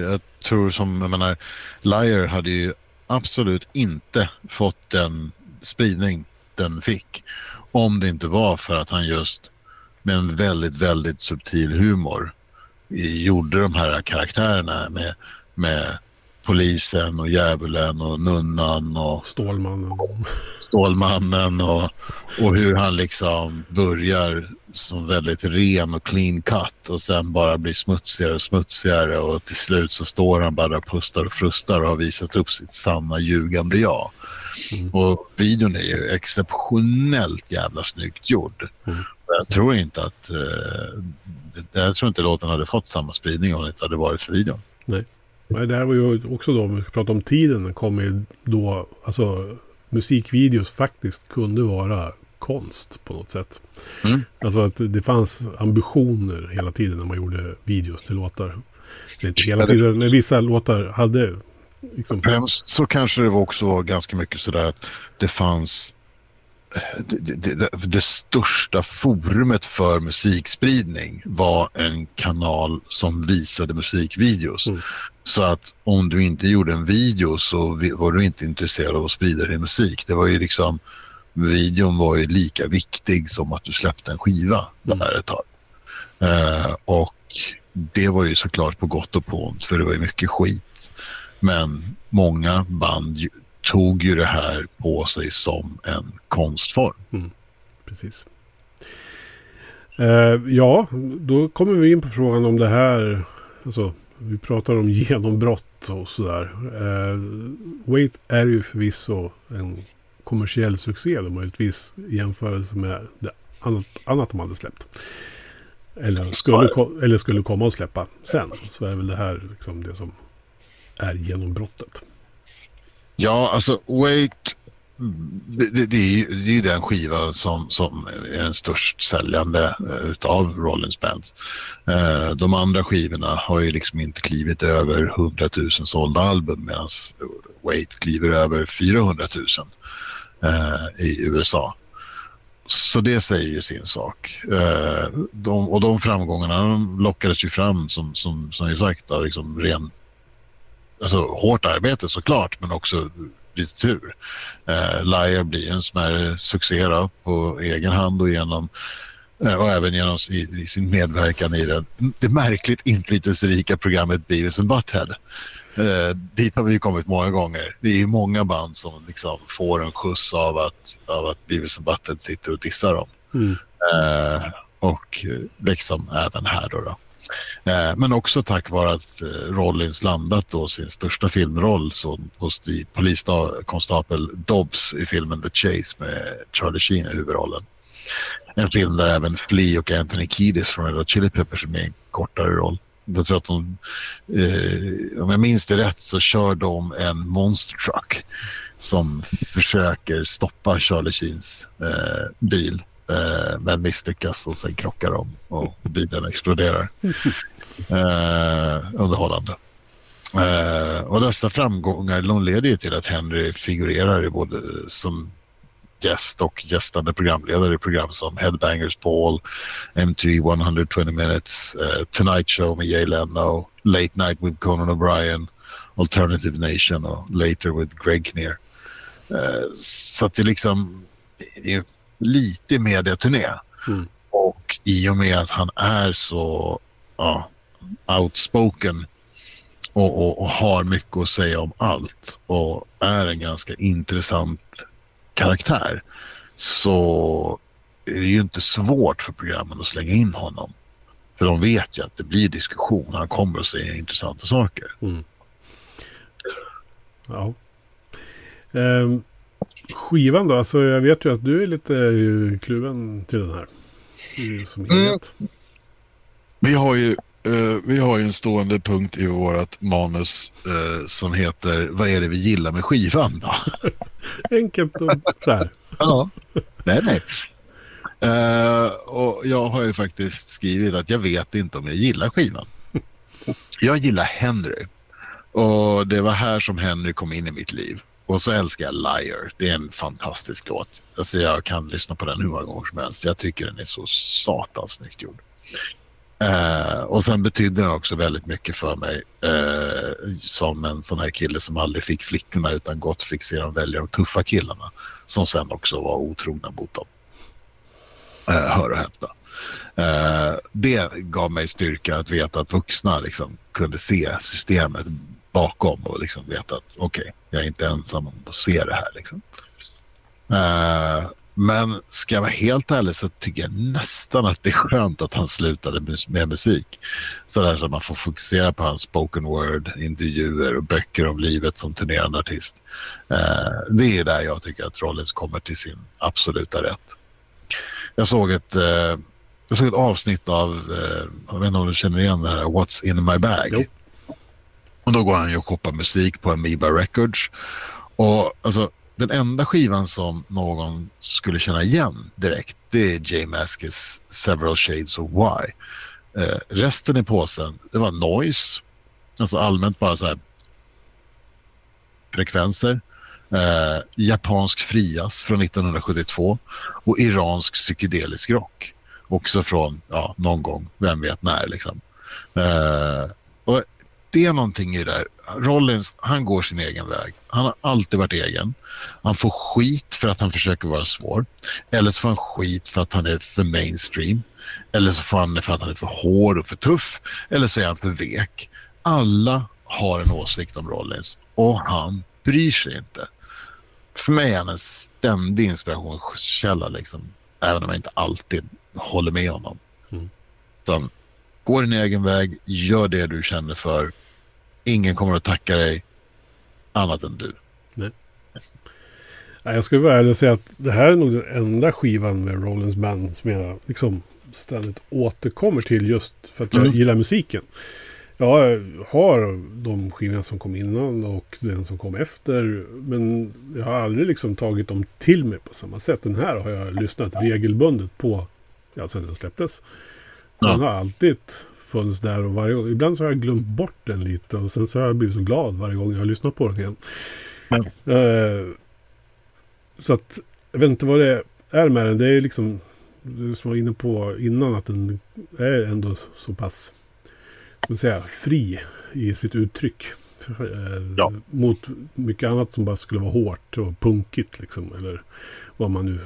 jag tror som, jag menar, Liar hade ju absolut inte fått den spridning den fick. Om det inte var för att han just med en väldigt, väldigt subtil humor gjorde de här karaktärerna med, med polisen och djävulen och nunnan och Stålmannen. Stålmannen och, och hur han liksom börjar som väldigt ren och clean cut och sen bara blir smutsigare och smutsigare och till slut så står han bara och pustar och frustar och har visat upp sitt sanna ljugande jag. Mm. Och videon är ju exceptionellt jävla snyggt gjord. Mm. Jag tror inte att eh, jag tror inte låten hade fått samma spridning om det inte hade varit för videon. Nej, det här var ju också då, om vi ska prata om tiden, den kom ju då, alltså musikvideos faktiskt kunde vara konst på något sätt. Mm. Alltså att det fanns ambitioner hela tiden när man gjorde videos till låtar. Det är inte hela tiden, men vissa låtar hade liksom... Främst så kanske det var också var ganska mycket sådär att det fanns det, det, det, största forumet för musikspridning var en kanal som visade musikvideos. Mm. Så att om du inte gjorde en video så var du inte intresserad av att sprida din musik. Det var ju liksom, videon var ju lika viktig som att du släppte en skiva Mm. där ett tag. Eh, och det var ju såklart på gott och på ont för det var ju mycket skit. Men många band tog ju det här på sig som en konstform. Mm, precis. Uh, ja, då kommer vi in på frågan om det här. Alltså, vi pratar om genombrott och sådär. Uh, Wait är ju förvisso en kommersiell succé då möjligtvis i jämförelse med det annat, annat de hade släppt. Eller skulle, eller skulle komma att släppa sen. Så är väl det här liksom det som är genombrottet. Ja, alltså Wait, det, det, det, är, ju den skiva som, som är den störst säljande eh, utav Rollins Bands. Eh, de andra skivorna har ju liksom inte klivit över 100 000 sålda album medan Wait kliver över 400 000 eh, i USA. Så det säger ju sin sak. De, och de framgångarna de lockades ju fram som, som, som sagt av liksom ren alltså, hårt arbete såklart, men också lite tur. Eh, Laia blir en smärre succé då, på egen hand och genom eh, och även genom i, i sin medverkan i det, det märkligt inflytelserika programmet Beavis and Butthead. Eh, dit har vi kommit många gånger. Det är många band som liksom får en skjuts av att, av att Beavis and Butthead sitter och dissar dem. Mm. Eh, och liksom även här då. då. Eh, men också tack vare att eh, Rollins landat då sin största filmroll som poliskonstapel Dobbs i filmen The Chase med Charlie Sheen i huvudrollen. En film där även Flea och Anthony Kiedis från Red Hot Chili Peppers är med i en kortare roll. Jag tror att de, eh, om jag minns det rätt så kör de en monster truck som försöker stoppa Charlie Sheens eh, bil eh, men misslyckas och sen krockar de och bilen exploderar. Eh, underhållande. Eh, och dessa framgångar de leder ju till att Henry figurerar i både som gäst och gästande programledare i program som Headbangers Ball, MTV 120 Minutes, uh, Tonight Show med Jay Leno, Late Night with Conan O'Brien, Alternative Nation och Later with Greg Kinnear. Uh, så att det liksom det är lite mediaturné. Mm. Och i och med att han är så ja, outspoken och, och, och, har mycket att säga om allt och är en ganska intressant karaktär så är det ju inte svårt för programmen att slänga in honom. För de vet ju att det blir diskussion. Han kommer att säga intressanta saker. Mm. Ja. Um, skivan då? Alltså jag vet ju att du är lite eh, kluven till den här. Som mm. Vi har ju Uh, vi har ju en stående punkt i vårt manus uh, som heter Vad är det vi gillar med skivan då? Enkelt och så här. ja, nej nej. Uh, och jag har ju faktiskt skrivit att jag vet inte om jag gillar skivan. Jag gillar Henry. Och det var här som Henry kom in i mitt liv. Och så älskar jag Liar. Det är en fantastisk låt. Alltså jag kan lyssna på den hur många gånger som helst. Jag tycker den är så satans snyggt gjord. Eh, och sen betydde den också väldigt mycket för mig eh, som en sån här kille som aldrig fick flickorna utan gott fick se dem välja de tuffa killarna som sen också var otrogna mot dem. Eh, hör och hämta. Eh, det gav mig styrka att veta att vuxna liksom kunde se systemet bakom och liksom veta att okej, okay, jag är inte ensam om att se det här. Liksom. Uh, men ska jag vara helt ärlig så tycker jag nästan att det är skönt att han slutade med musik. Så där så att man får fokusera på hans spoken word, intervjuer och böcker om livet som turnerande artist. Uh, det är där jag tycker att Rollins kommer till sin absoluta rätt. Jag såg ett, uh, jag såg ett avsnitt av, jag vet inte om du känner igen det här, What's in my bag. Jo. Och då går han ju och shoppar musik på Amoeba Records. Och alltså, den enda skivan som någon skulle känna igen direkt det är Jay Maskis Several Shades of Why. Eh, resten i påsen, det var noise. Alltså allmänt bara så här frekvenser. Eh, japansk frias från 1972 och iransk psykedelisk rock. Också från, ja, någon gång, vem vet när liksom. Eh, och det är någonting i det där. Rollins, han går sin egen väg. Han har alltid varit egen. Han får skit för att han försöker vara svår. Eller så får han skit för att han är för mainstream. Eller så får han för att han är för hård och för tuff. Eller så är han för vek. Alla har en åsikt om Rollins. och han bryr sig inte. För mig är han en ständig inspirationskälla, liksom, även om jag inte alltid håller med honom. Mm. Utan, gå din egen väg, gör det du känner för. Ingen kommer att tacka dig annat än du. Nej. Jag ska vara ärlig och säga att det här är nog den enda skivan med Rollins Band som jag liksom ständigt återkommer till just för att jag mm. gillar musiken. Jag har de skivorna som kom innan och den som kom efter. Men jag har aldrig liksom tagit dem till mig på samma sätt. Den här har jag lyssnat regelbundet på ja, sedan den släpptes. Ja. Den har alltid funnits där och varje gång. Ibland så har jag glömt bort den lite och sen så har jag blivit så glad varje gång jag har lyssnat på den igen. Uh, så att jag vet inte vad det är med den. Det är liksom, det som var inne på innan, att den är ändå så pass ska säga, fri i sitt uttryck. Eh, ja. Mot mycket annat som bara skulle vara hårt och punkigt. Liksom, eller vad man nu,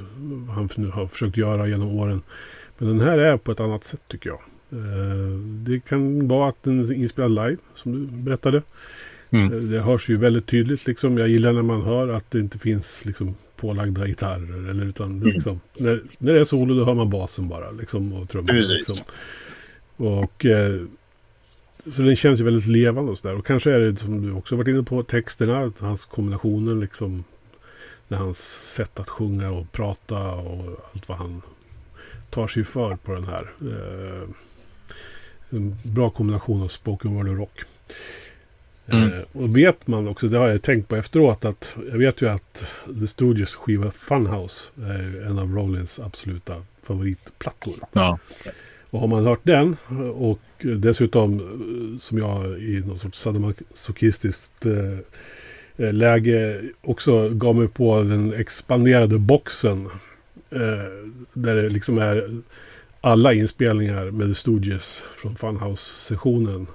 han nu har försökt göra genom åren. Men den här är på ett annat sätt tycker jag. Eh, det kan vara att den är inspelad live, som du berättade. Mm. Eh, det hörs ju väldigt tydligt. Liksom. Jag gillar när man hör att det inte finns liksom, pålagda gitarrer. Eller, utan, mm. liksom, när, när det är solo då hör man basen bara. Liksom, och trummorna. Liksom. Och eh, så den känns ju väldigt levande och sådär. Och kanske är det som du också varit inne på, texterna, hans kombinationer liksom. Med hans sätt att sjunga och prata och allt vad han tar sig för på den här. Eh, en bra kombination av spoken word och rock. Mm. Eh, och vet man också, det har jag tänkt på efteråt, att jag vet ju att The Studios skiva Funhouse är en av Rollins absoluta favoritplattor. Ja. Och har man hört den och dessutom som jag i något sorts sadomasochistiskt eh, läge också gav mig på den expanderade boxen. Eh, där det liksom är alla inspelningar med The Stooges från Funhouse-sessionen.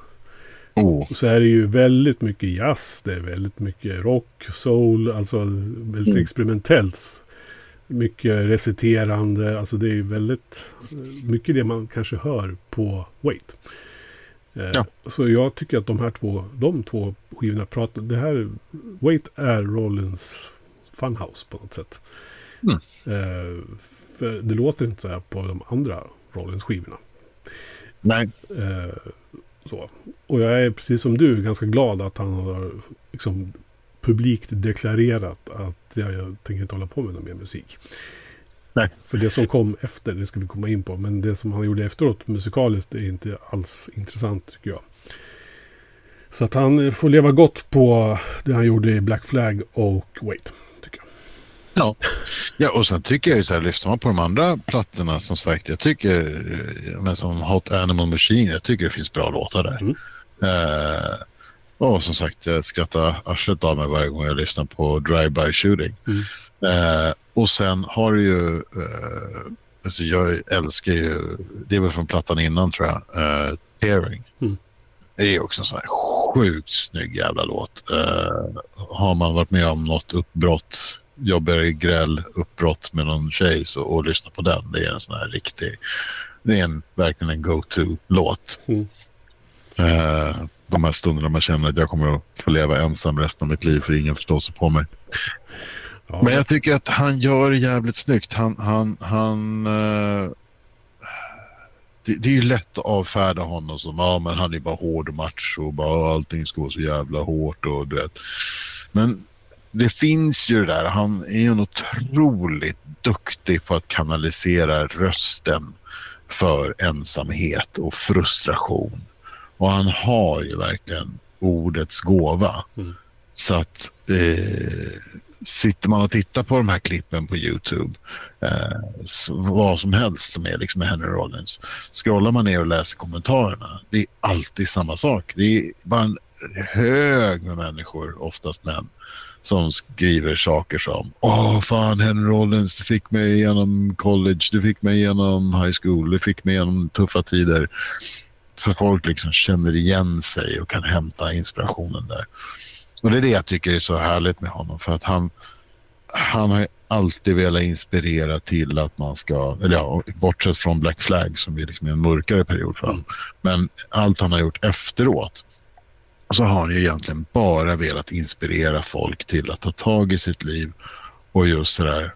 Oh. Så är det ju väldigt mycket jazz, det är väldigt mycket rock, soul, alltså väldigt mm. experimentellt mycket reciterande. Alltså det är ju väldigt mycket det man kanske hör på Wait. Eh, ja. Så jag tycker att de här två, de två skivorna pratar, det här, Wait är Rollins Funhouse på något sätt. Mm. För det låter inte så här på de andra Rollins skivorna. Nej. Eh, så. Och jag är precis som du ganska glad att han har liksom publikt deklarerat att jag, jag tänker inte hålla på med någon mer musik. Nej. För det som kom efter, det ska vi komma in på. Men det som han gjorde efteråt musikaliskt är inte alls intressant tycker jag. Så att han får leva gott på det han gjorde i Black Flag och Wait. Ja. ja, och sen tycker jag ju så här, lyssnar man på de andra plattorna som sagt, jag tycker, men som Hot Animal Machine, jag tycker det finns bra låtar där. Mm. Uh, och som sagt, jag skrattar arslet av mig varje gång jag lyssnar på Drive-By Shooting. Mm. Eh, och sen har du ju, eh, alltså jag älskar ju, det var från plattan innan tror jag, eh, Tearing. Mm. Det är också en sån här sjukt snygg jävla låt. Eh, har man varit med om något uppbrott, jobbar i gräll, uppbrott med någon tjej så, och lyssnar på den, det är en sån här riktig, det är en, verkligen en go-to-låt. Mm. Uh, de här stunderna man känner att jag kommer att få leva ensam resten av mitt liv för ingen förstår sig på mig. Ja. Men jag tycker att han gör det jävligt snyggt. Han, han, han, uh, det, det, är ju lätt att avfärda honom som ja, men han är bara hård och macho och bara allting ska vara så jävla hårt och du vet. Men det finns ju det där. Han är ju otroligt duktig på att kanalisera rösten för ensamhet och frustration. Och han har ju verkligen ordets gåva. Mm. Så att eh, sitter man och tittar på de här klippen på YouTube, eh, vad som helst som är liksom med Henry Rollins, scrollar man ner och läser kommentarerna, det är alltid samma sak. Det är bara en hög med människor, oftast män, som skriver saker som Åh fan Henry Rollins, du fick mig igenom college, du fick mig igenom high school, du fick mig igenom tuffa tider. Så folk liksom känner igen sig och kan hämta inspirationen där. Och det är det jag tycker är så härligt med honom. För att han, han har alltid velat inspirera till att man ska, eller ja, bortsett från Black Flag som är liksom en mörkare period för honom. Men allt han har gjort efteråt och så har han ju egentligen bara velat inspirera folk till att ta tag i sitt liv och just sådär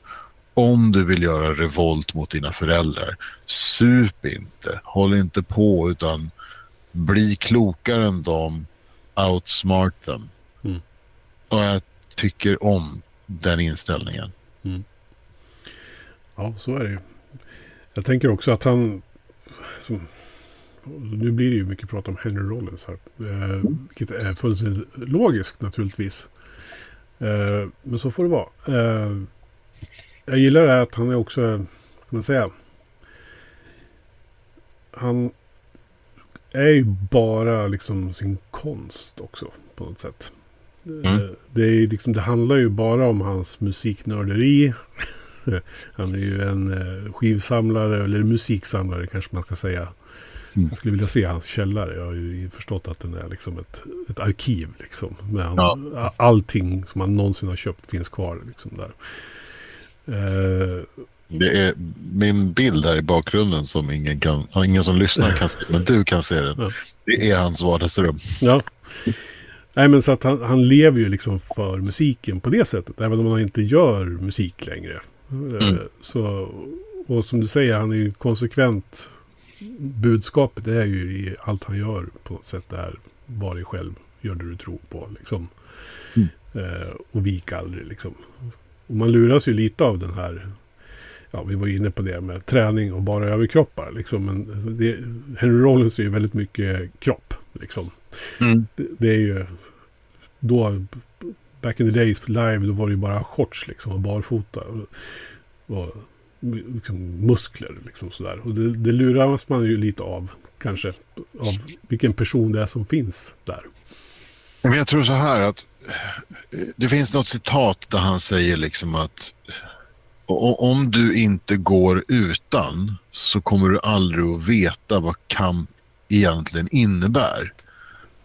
om du vill göra revolt mot dina föräldrar, sup inte, håll inte på utan bli klokare än dem, outsmart them. Mm. Och jag tycker om den inställningen. Mm. Ja, så är det ju. Jag tänker också att han... Som, nu blir det ju mycket prat om Henry Rollins här. Eh, vilket är fullständigt logiskt naturligtvis. Eh, men så får det vara. Eh, jag gillar det att han är också, kan man säga. Han är ju bara liksom sin konst också på något sätt. Mm. Det, är liksom, det handlar ju bara om hans musiknörderi. Han är ju en eh, skivsamlare, eller musiksamlare kanske man ska säga. Mm. Jag skulle vilja se hans källare. Jag har ju förstått att den är liksom ett, ett arkiv. Liksom, med ja. Allting som han någonsin har köpt finns kvar liksom, där. Uh, det är min bild här i bakgrunden som ingen, kan, ingen som lyssnar kan se, men du kan se den. Ja. Det är hans vardagsrum. Ja. Nej men så att han, han lever ju liksom för musiken på det sättet. Även om han inte gör musik längre. Eh, mm. Så, och som du säger, han är ju konsekvent. Budskapet är ju i allt han gör på något sätt där. Var dig själv, gör det du tror på liksom. Mm. Eh, och vik aldrig liksom. Och man luras ju lite av den här ja, vi var inne på det med träning och bara överkroppar. Liksom. Men det, Henry Rollins är ju väldigt mycket kropp. Liksom. Mm. Det, det, är ju då, back in the days live, då var det ju bara shorts liksom och barfota. Och, och liksom, muskler liksom sådär. Och det, det luras man ju lite av kanske. Av vilken person det är som finns där. Men jag tror så här att eh, det finns något citat där han säger liksom att om du inte går utan så kommer du aldrig att veta vad kamp egentligen innebär.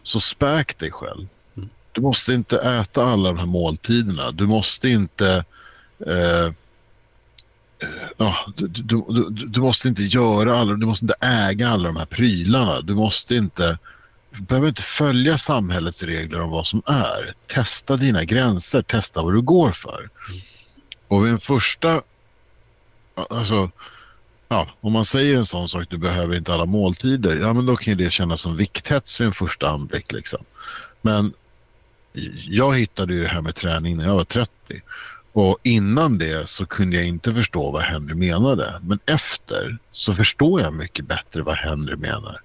Så späk dig själv. Mm. Du måste inte äta alla de här måltiderna. Du måste inte eh, eh ja, du, du, du, du, måste inte göra alla, du måste inte äga alla de här prylarna. Du måste inte, du behöver inte följa samhällets regler om vad som är. Testa dina gränser, testa vad du går för. Och vid en första, alltså, ja, om man säger en sån sak, du behöver inte alla måltider, ja men då kan det kännas som vikthets vid en första anblick liksom. Men jag hittade ju det här med träning när jag var 30 och innan det så kunde jag inte förstå vad Henry menade. Men efter så förstår jag mycket bättre vad Henry menar.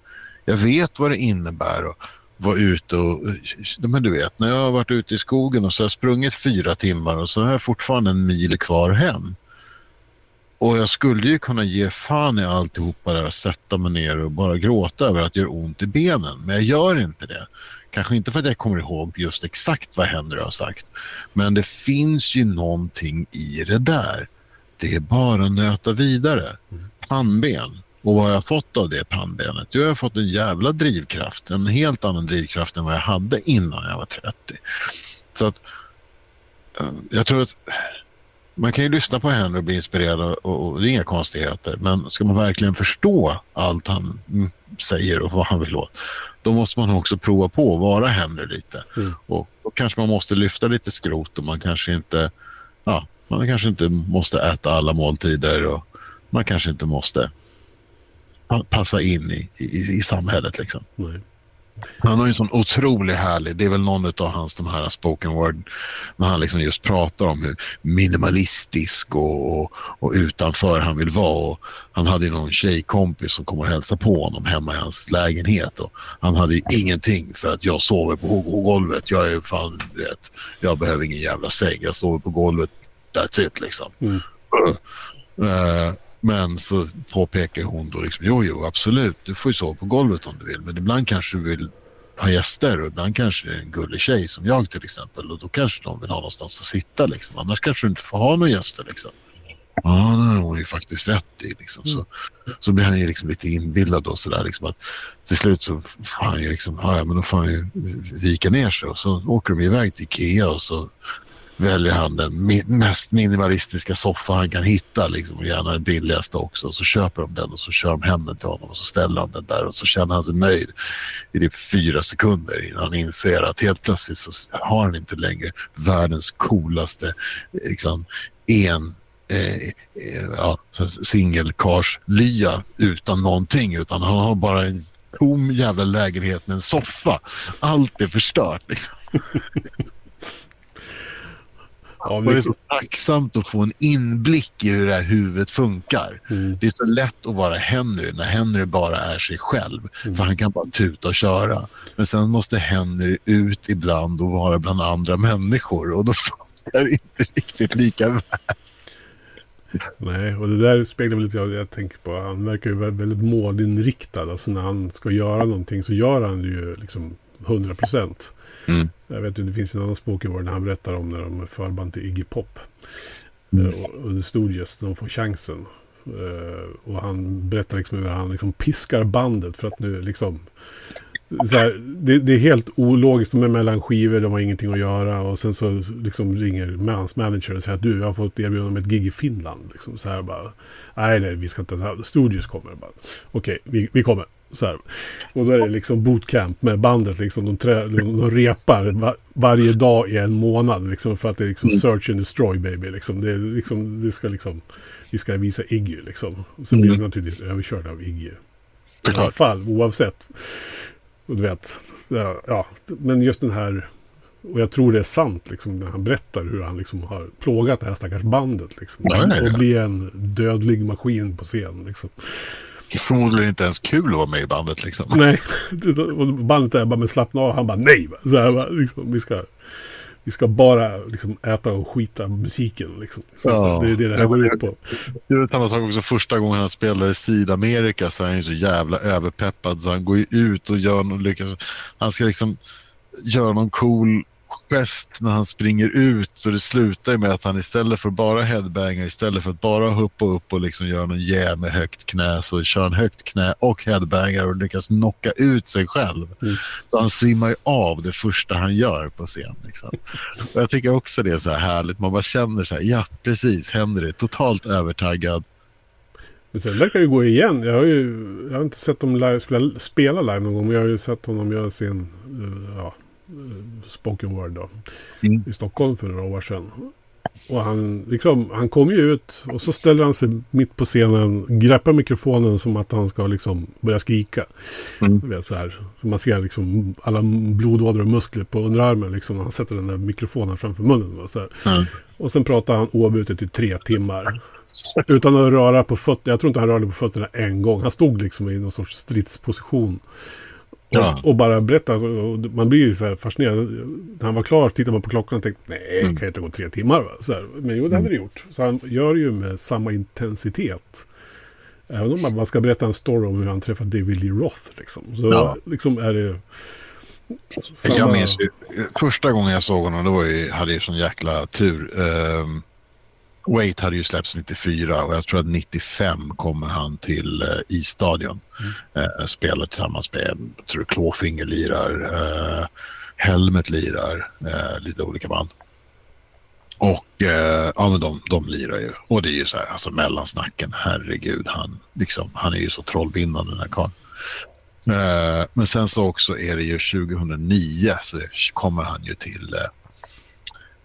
Jag vet vad det innebär att vara ute och... Eh, men du vet, när jag har varit ute i skogen och så har jag sprungit fyra timmar och så har jag fortfarande en mil kvar hem. Och jag skulle ju kunna ge fan i alltihopa där och sätta mig ner och bara gråta över att det gör ont i benen. Men jag gör inte det. Kanske inte för att jag kommer ihåg just exakt vad Henry har sagt. Men det finns ju någonting i det där. Det är bara att nöta vidare. Pannben. Och vad har jag fått av det pannbenet? Jo, jag har fått en jävla drivkraft. En helt annan drivkraft än vad jag hade innan jag var 30. Så att eh, jag tror att man kan ju lyssna på henne och bli inspirerad och, och det är inga konstigheter. Men ska man verkligen förstå allt han mm, säger och vad han vill åt, då måste man också prova på att vara Henry lite. Mm. Och, och kanske man måste lyfta lite skrot och man kanske inte, ja, man kanske inte måste äta alla måltider och man kanske inte måste passa in i, i, i samhället. Liksom. Nej. Han har ju en sån otroligt härlig, det är väl någon av hans de här spoken word, när han liksom just pratar om hur minimalistisk och, och, och utanför han vill vara. Och han hade ju någon tjejkompis som kom och hälsade på honom hemma i hans lägenhet. Och han hade ingenting för att jag sover på golvet. Jag är fan, vet, jag behöver ingen jävla säng. Jag sover på golvet, that's it liksom. Mm. Uh, men så påpekar hon då liksom, jo, jo, absolut, du får ju sova på golvet om du vill, men ibland kanske du vill ha gäster och ibland kanske det är en gullig tjej som jag till exempel och då kanske de vill ha någonstans att sitta liksom. Annars kanske du inte får ha några gäster liksom. Ja, det har hon ju faktiskt rätt i. Liksom. Så, mm. så blir han ju liksom lite inbillad och sådär. Liksom, att till slut så får han ju liksom, ja, men då får han ju vika ner sig och så åker de iväg till Ikea och så väljer han den mest minimalistiska soffa han kan hitta liksom, och gärna den billigaste också. Så köper de den och så kör de hem den till honom och så ställer de den där och så känner han sig nöjd i typ fyra sekunder innan han inser att helt plötsligt så har han inte längre världens coolaste liksom, en eh, eh, ja, singelkarslya utan någonting utan han har bara en tom jävla lägenhet med en soffa. Allt är förstört liksom. Ja, Och det är så tacksamt att få en inblick i hur det här huvudet funkar. mm, Det är så lätt att vara Henry när Henry bara är sig själv. Mm. För han kan bara tuta och köra. Men sen måste Henry ut ibland och vara bland andra människor. Och då funkar det inte riktigt lika väl. nej, och det där speglar väl lite av det jag tänker på. Han verkar ju väldigt målinriktad. Alltså när han ska göra någonting så gör han det ju liksom 100 procent. Mm. Jag vet ju, det finns ju en annan spoken word när han berättar om när de är förband till Iggy Pop. Mm. Eh, Och, och The Stooges, de får chansen. Eh, och han berättar liksom hur han liksom piskar bandet för att nu liksom... Så här, det, det är helt ologiskt, de är mellan skivor, de har ingenting att göra. Och sen så liksom ringer hans manager och säger att du, jag har fått erbjudande om ett gig i Finland. Liksom, så här bara, nej, nej, vi ska inte... så här, Studios kommer. Bara, Okej, vi, vi kommer. Så här. Och då är det liksom bootcamp med bandet. Liksom, de, trä, de, de repar va, varje dag i en månad. Liksom, för att det är liksom search and destroy baby. Liksom. Det, liksom, det ska liksom... Vi ska visa Iggy liksom. Och så blir de naturligtvis överkörda av Iggy. I alla fall, oavsett. Och du vet, ja, men just den här, och jag tror det är sant, liksom, när han berättar hur han liksom har plågat det här stackars bandet. Liksom. Och blir en dödlig maskin på scen. Liksom. Är förmodligen inte ens kul att vara med i bandet liksom. Nej, bandet är bara med slappna av. Han bara nej. Så här, va, liksom, vi, ska, vi ska bara liksom, äta och skita musiken. Liksom. Så, Ja. så det är det det här går ut på. Det är samma sak också första gången han spelar i Sydamerika så är han ju så jävla överpeppad så han går ju ut och gör någon lyckas. Han ska liksom göra någon cool gest när han springer ut så det slutar ju med att han istället för bara headbanga istället för att bara hoppa upp och liksom göra någon jä med högt knä så kör han högt knä och headbangar och lyckas knocka ut sig själv. Mm. Så han svimmar ju av det första han gör på scen. Liksom. Och jag tycker också det är så här härligt. Man bara känner så här, ja precis, Henry, totalt övertaggad. Men sen verkar det gå igen. Jag har ju jag har inte sett dem live, spela, live någon gång. Men jag har ju sett honom göra sin eh, ja, spoken word då, Mm. i Stockholm för några år sedan. Och han, liksom, han kom ju ut och så ställer han sig mitt på scenen, greppar mikrofonen som att han ska liksom börja skrika. Mm. Så, här. så man ser liksom alla blodådror och muskler på underarmen liksom, när han sätter den där mikrofonen framför munnen. Och, så. Mm. och sen pratar han oavbrutet i tre timmar. Utan att röra på fötterna. Jag tror inte han rörde på fötterna en gång. Han stod liksom i någon sorts stridsposition. Ja. och bara berättade. Och man blir ju så här fascinerad. När han var klar tittade man på klockan och tänkte nej, Mm. det kan inte gå tre timmar. Va? Så här. Men jo, det hade det gjort. Så han gör ju med samma intensitet. Även om man- man ska berätta en story om hur han träffade David Lee Roth. Liksom. Så Ja. liksom är det... Jag minns ju, första gången jag såg honom, då var ju, hade jag sån jäkla tur. Um, Wait hade ju släppts 94 och jag tror att 95 kommer han till uh, Isstadion. Uh, spelar tillsammans med, jag tror Klåfinger lirar, uh, Helmet lirar, uh, lite olika band. Och uh, ja, men de, de lirar ju. Och det är ju så här, alltså mellansnacken, herregud, han, liksom, han är ju så trollbindande den här karln. Eh, men sen så också är det ju 2009 så kommer han ju till eh,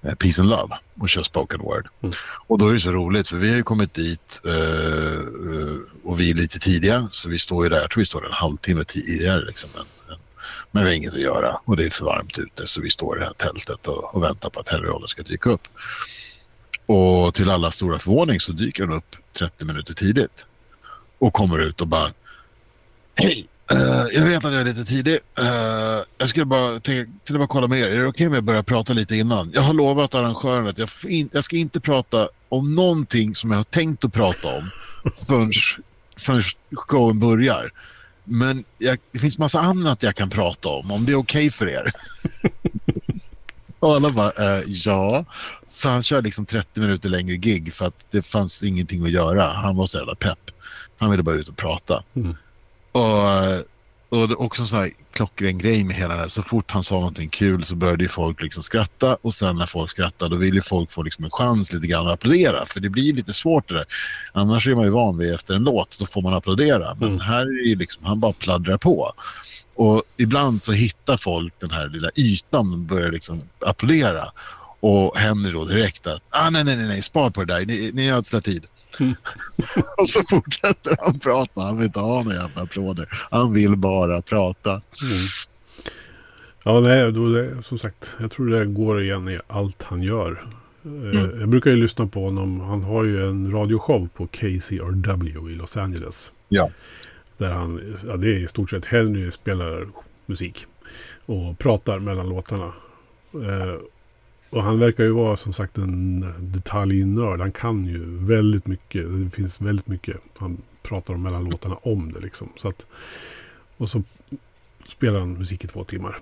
Peace and Love och kör spoken word. Mm. Och då är det så roligt för vi har ju kommit dit eh, eh, och vi är lite tidiga så vi står ju där, jag tror vi står en halvtimme tidigare liksom. Men, men vi har inget att göra och det är för varmt ute så vi står i det här tältet och, och väntar på att Henry Rollins ska dyka upp. Och till alla stora förvåning så dyker han upp 30 minuter tidigt och kommer ut och bara Hej! Uh, jag vet att jag är lite tidig. Uh, jag skulle bara tänka, till med kolla med er. Är det okej om jag börjar prata lite innan? Jag har lovat arrangören att jag, in, jag ska inte prata om någonting som jag har tänkt att prata om förrän, förrän showen börjar. Men jag, det finns massa annat jag kan prata om, om det är okej för er. Och alla bara, uh, ja. Så han kör liksom 30 minuter längre gig för att det fanns ingenting att göra. Han var så jävla pepp. Han ville bara ut och prata. Mm. Och, och också så här klockren grej med hela det här. Så fort han sa någonting kul så började ju folk liksom skratta och sen när folk skrattar då vill ju folk få liksom en chans lite grann att applådera. För det blir lite svårt det där. Annars är man ju van vid efter en låt, då får man applådera. Men Mm. här är ju liksom, han bara pladdrar på. Och ibland så hittar folk den här lilla ytan och börjar liksom applådera. Och Henry då direkt att ah, nej, nej, nej, nej, spar på det där, ni, ni ödslar tid. Mm. och så fortsätter han prata, han vill inte ha några jävla applåder. Han vill bara prata. Mm. Ja, nej, då det, som sagt, jag tror det går igen i allt han gör. Eh, Mm. Jag brukar ju lyssna på honom. Han har ju en radioshow på KCRW i Los Angeles. Ja. Där han, ja, det är i stort sett Henry spelar musik. Och pratar mellan låtarna. Eh, och han verkar ju vara som sagt en detaljnörd. Han kan ju väldigt mycket. Det finns väldigt mycket. Han pratar om mellan låtarna om det liksom. Så att, och så spelar han musik i två timmar.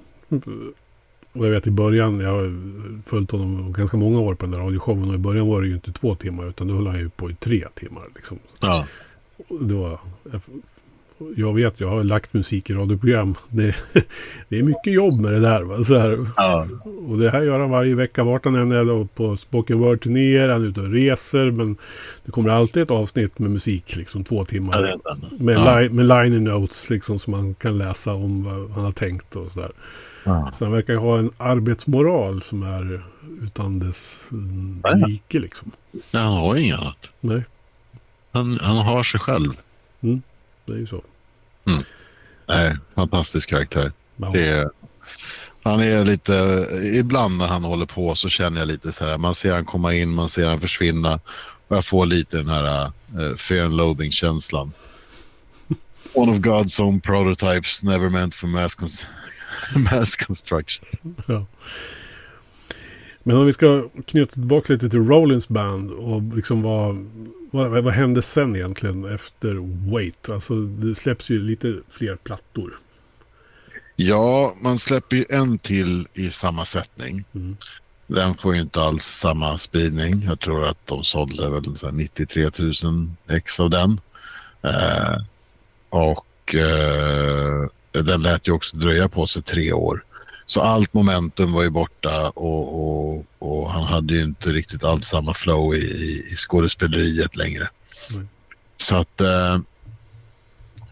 Och jag vet i början, jag har följt honom ganska många år på den där radioshowen. Och i början var det ju inte två timmar utan då höll han ju på i tre timmar. Liksom. Ja. Det var, jag vet, jag har lagt musik i radioprogram. Det, det är mycket jobb med det där. Va? Så här. Ja. Och det här gör han varje vecka. Vart han än är då på spoken word-turnéer. Han är ute och reser. Men det kommer alltid ett avsnitt med musik. Liksom två timmar. Med, Ja. li- med liner notes liksom. Som man kan läsa om vad han har tänkt och sådär. Ja. Så han verkar ju ha en arbetsmoral som är utan dess mm, Ja. like liksom. Han har inget annat. Nej, Han, han har sig själv. Det är ju så. Nej, fantastisk karaktär. Ja. Är, han är lite, ibland när han håller på så känner jag lite så här, man ser han komma in, man ser han försvinna och jag får lite den här uh, fear and loathing känslan. One of God's own prototypes never meant for mass, cons- mass construction. Ja. Men om vi ska knyta tillbaka lite till Rollins band och liksom vad, vad, vad hände sen egentligen efter Wait? Alltså det släpps ju lite fler plattor. Ja, man släpper ju en till i samma sättning. Mm. Den får ju inte alls samma spridning. Jag tror att de sålde väl så här 93 000 ex av den. Eh, och eh, den lät ju också dröja på sig tre år. Så allt momentum var ju borta och, och, och han hade ju inte riktigt alls samma flow i, i skådespeleriet längre. Nej. Så att eh,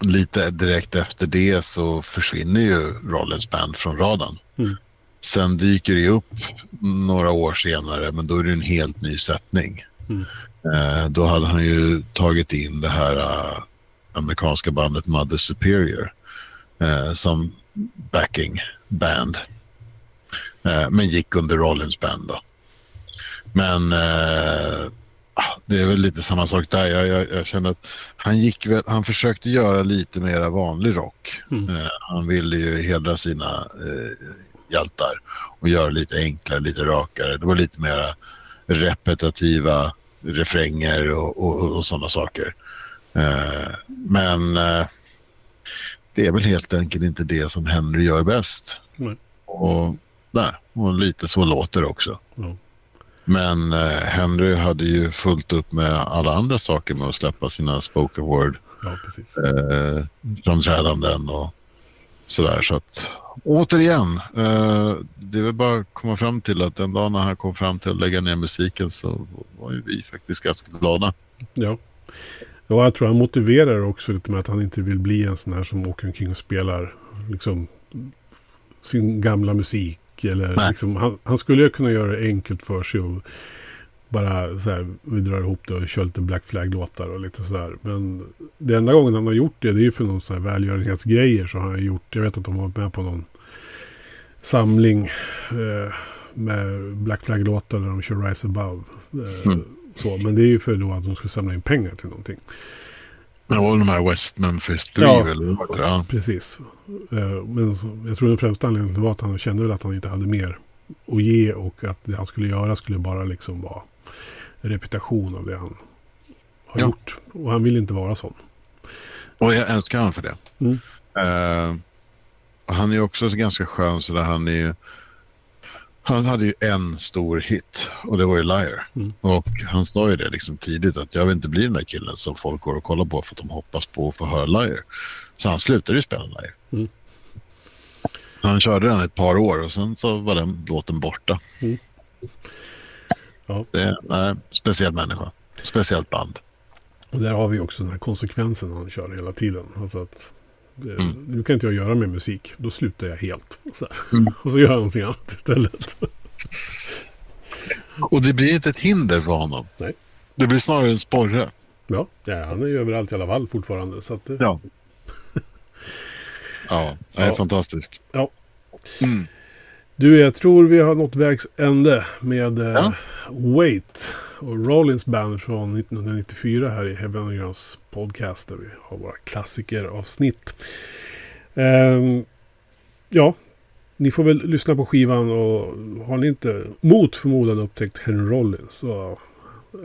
lite direkt efter det så försvinner ju Rollins band från radarn. Mm. Sen dyker det upp några år senare men då är det en helt ny sättning. Mm. Eh, då hade han ju tagit in det här eh, amerikanska bandet Mother Superior eh, som backing band. Eh, men gick under Rollins band då. Men eh, ah, det är väl lite samma sak där. Jag, jag, jag känner att han gick väl, han försökte göra lite mera vanlig rock. Mm. Eh, han ville ju hedra sina eh, hjältar och göra lite enklare, lite rakare. Det var lite mera repetitiva refränger och, och, och sådana saker. Eh, men eh, det är väl helt enkelt inte det som Henry gör bäst. Nej. Och, nej, och lite så låter det också. Ja. Men eh, Henry hade ju fullt upp med alla andra saker med att släppa sina spoken word ja, precis. eh, framträdanden och sådär. Så att återigen, eh, det är väl bara att komma fram till att den dagen när han kom fram till att lägga ner musiken så var ju vi faktiskt ganska glada. Ja. Ja, jag tror han motiverar också lite med att han inte vill bli en sån här som åker omkring och spelar liksom sin gamla musik. Eller liksom, han, han skulle ju kunna göra det enkelt för sig och bara så här, vi drar ihop det och kör lite Black Flag-låtar och lite sådär. Men det enda gången han har gjort det, det är ju för någon sån här välgörenhetsgrejer. Så har han gjort, jag vet att de var med på någon samling eh, med Black Flag-låtar där de kör Rise Above. Eh, Mm. Så, men det är ju för då att de ska samla in pengar till någonting. Det var de här West Memphis 3 Ja. eller vad heter det? Ja. Precis. Eh, Men jag tror den främsta anledningen var att han kände väl att han inte hade mer att ge och att det han skulle göra skulle bara liksom vara reputation av det han har Ja. gjort. Och han vill inte vara sån. Och jag älskar han för det. Mm. Eh, och han är också ganska skön så där han är ju han hade ju en stor hit och det var ju Liar. Mm. Och han sa ju det liksom tidigt att jag vill inte bli den där killen som folk går och kollar på för att de hoppas på att få höra Liar. Så han slutade ju spela live. Mm. Han körde den ett par år och sen så var den låten borta. Mm. Ja. Det är nej, speciell människa. Speciellt band. Och där har vi också den här konsekvensen han kör hela tiden. Alltså att, eh, Mm. Nu kan inte jag göra mer musik. Då slutar jag helt. Så. Mm. Och så gör jag någonting annat istället. Och det blir inte ett hinder för honom. Nej. Det blir snarare en sporre. Ja, ja, han är ju överallt i alla fall fortfarande. Så att, eh, Ja. Ja, det är Ja. fantastiskt. Ja. Mm. Du, jag tror vi har nått vägs ände med eh, Ja. Wait och Rollins Band från 1994 här i Heaven Undergrounds podcast där vi har våra klassikeravsnitt. Ehm, ja, ni får väl lyssna på skivan och har ni inte mot förmodan upptäckt Henry Rollins så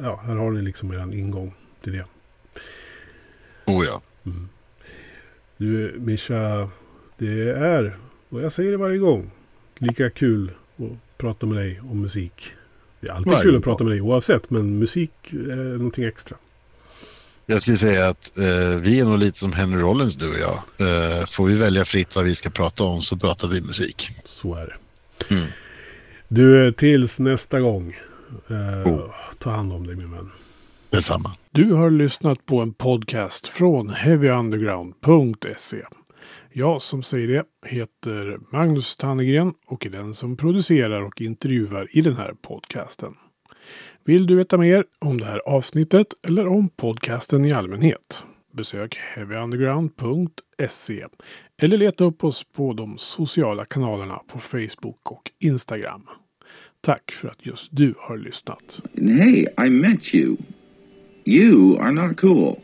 ja, här har ni liksom er ingång till det. Oh ja. Mm. Du, Mischa, det är, och jag säger det varje gång, lika kul att prata med dig om musik. Det är alltid Varje kul att prata med dig oavsett, men musik är någonting extra. Jag skulle säga att eh, vi är nog lite som Henry Rollins du och jag. Eh, får vi välja fritt vad vi ska prata om så pratar vi musik. Så är det. Mm. Du, tills nästa gång. Eh, Oh. Ta hand om dig min vän. Detsamma. Du har lyssnat på en podcast från heavyunderground.se. Jag som säger det heter Magnus Tannegren och är den som producerar och intervjuar i den här podcasten. Vill du veta mer om det här avsnittet eller om podcasten i allmänhet? Besök heavyunderground.se eller leta upp oss på de sociala kanalerna på Facebook och Instagram. Tack för att just du har lyssnat. And hey, I met you. You are not cool.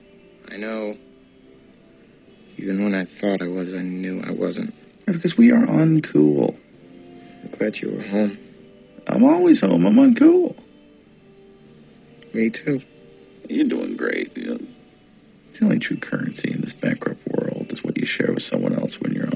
I know. Even when I thought I was, I knew I wasn't. Because we are uncool. I'm glad you were home. I'm always home. I'm uncool. Me too. You're doing great. Know, the only true currency in this bankrupt world is what you share with someone else when you're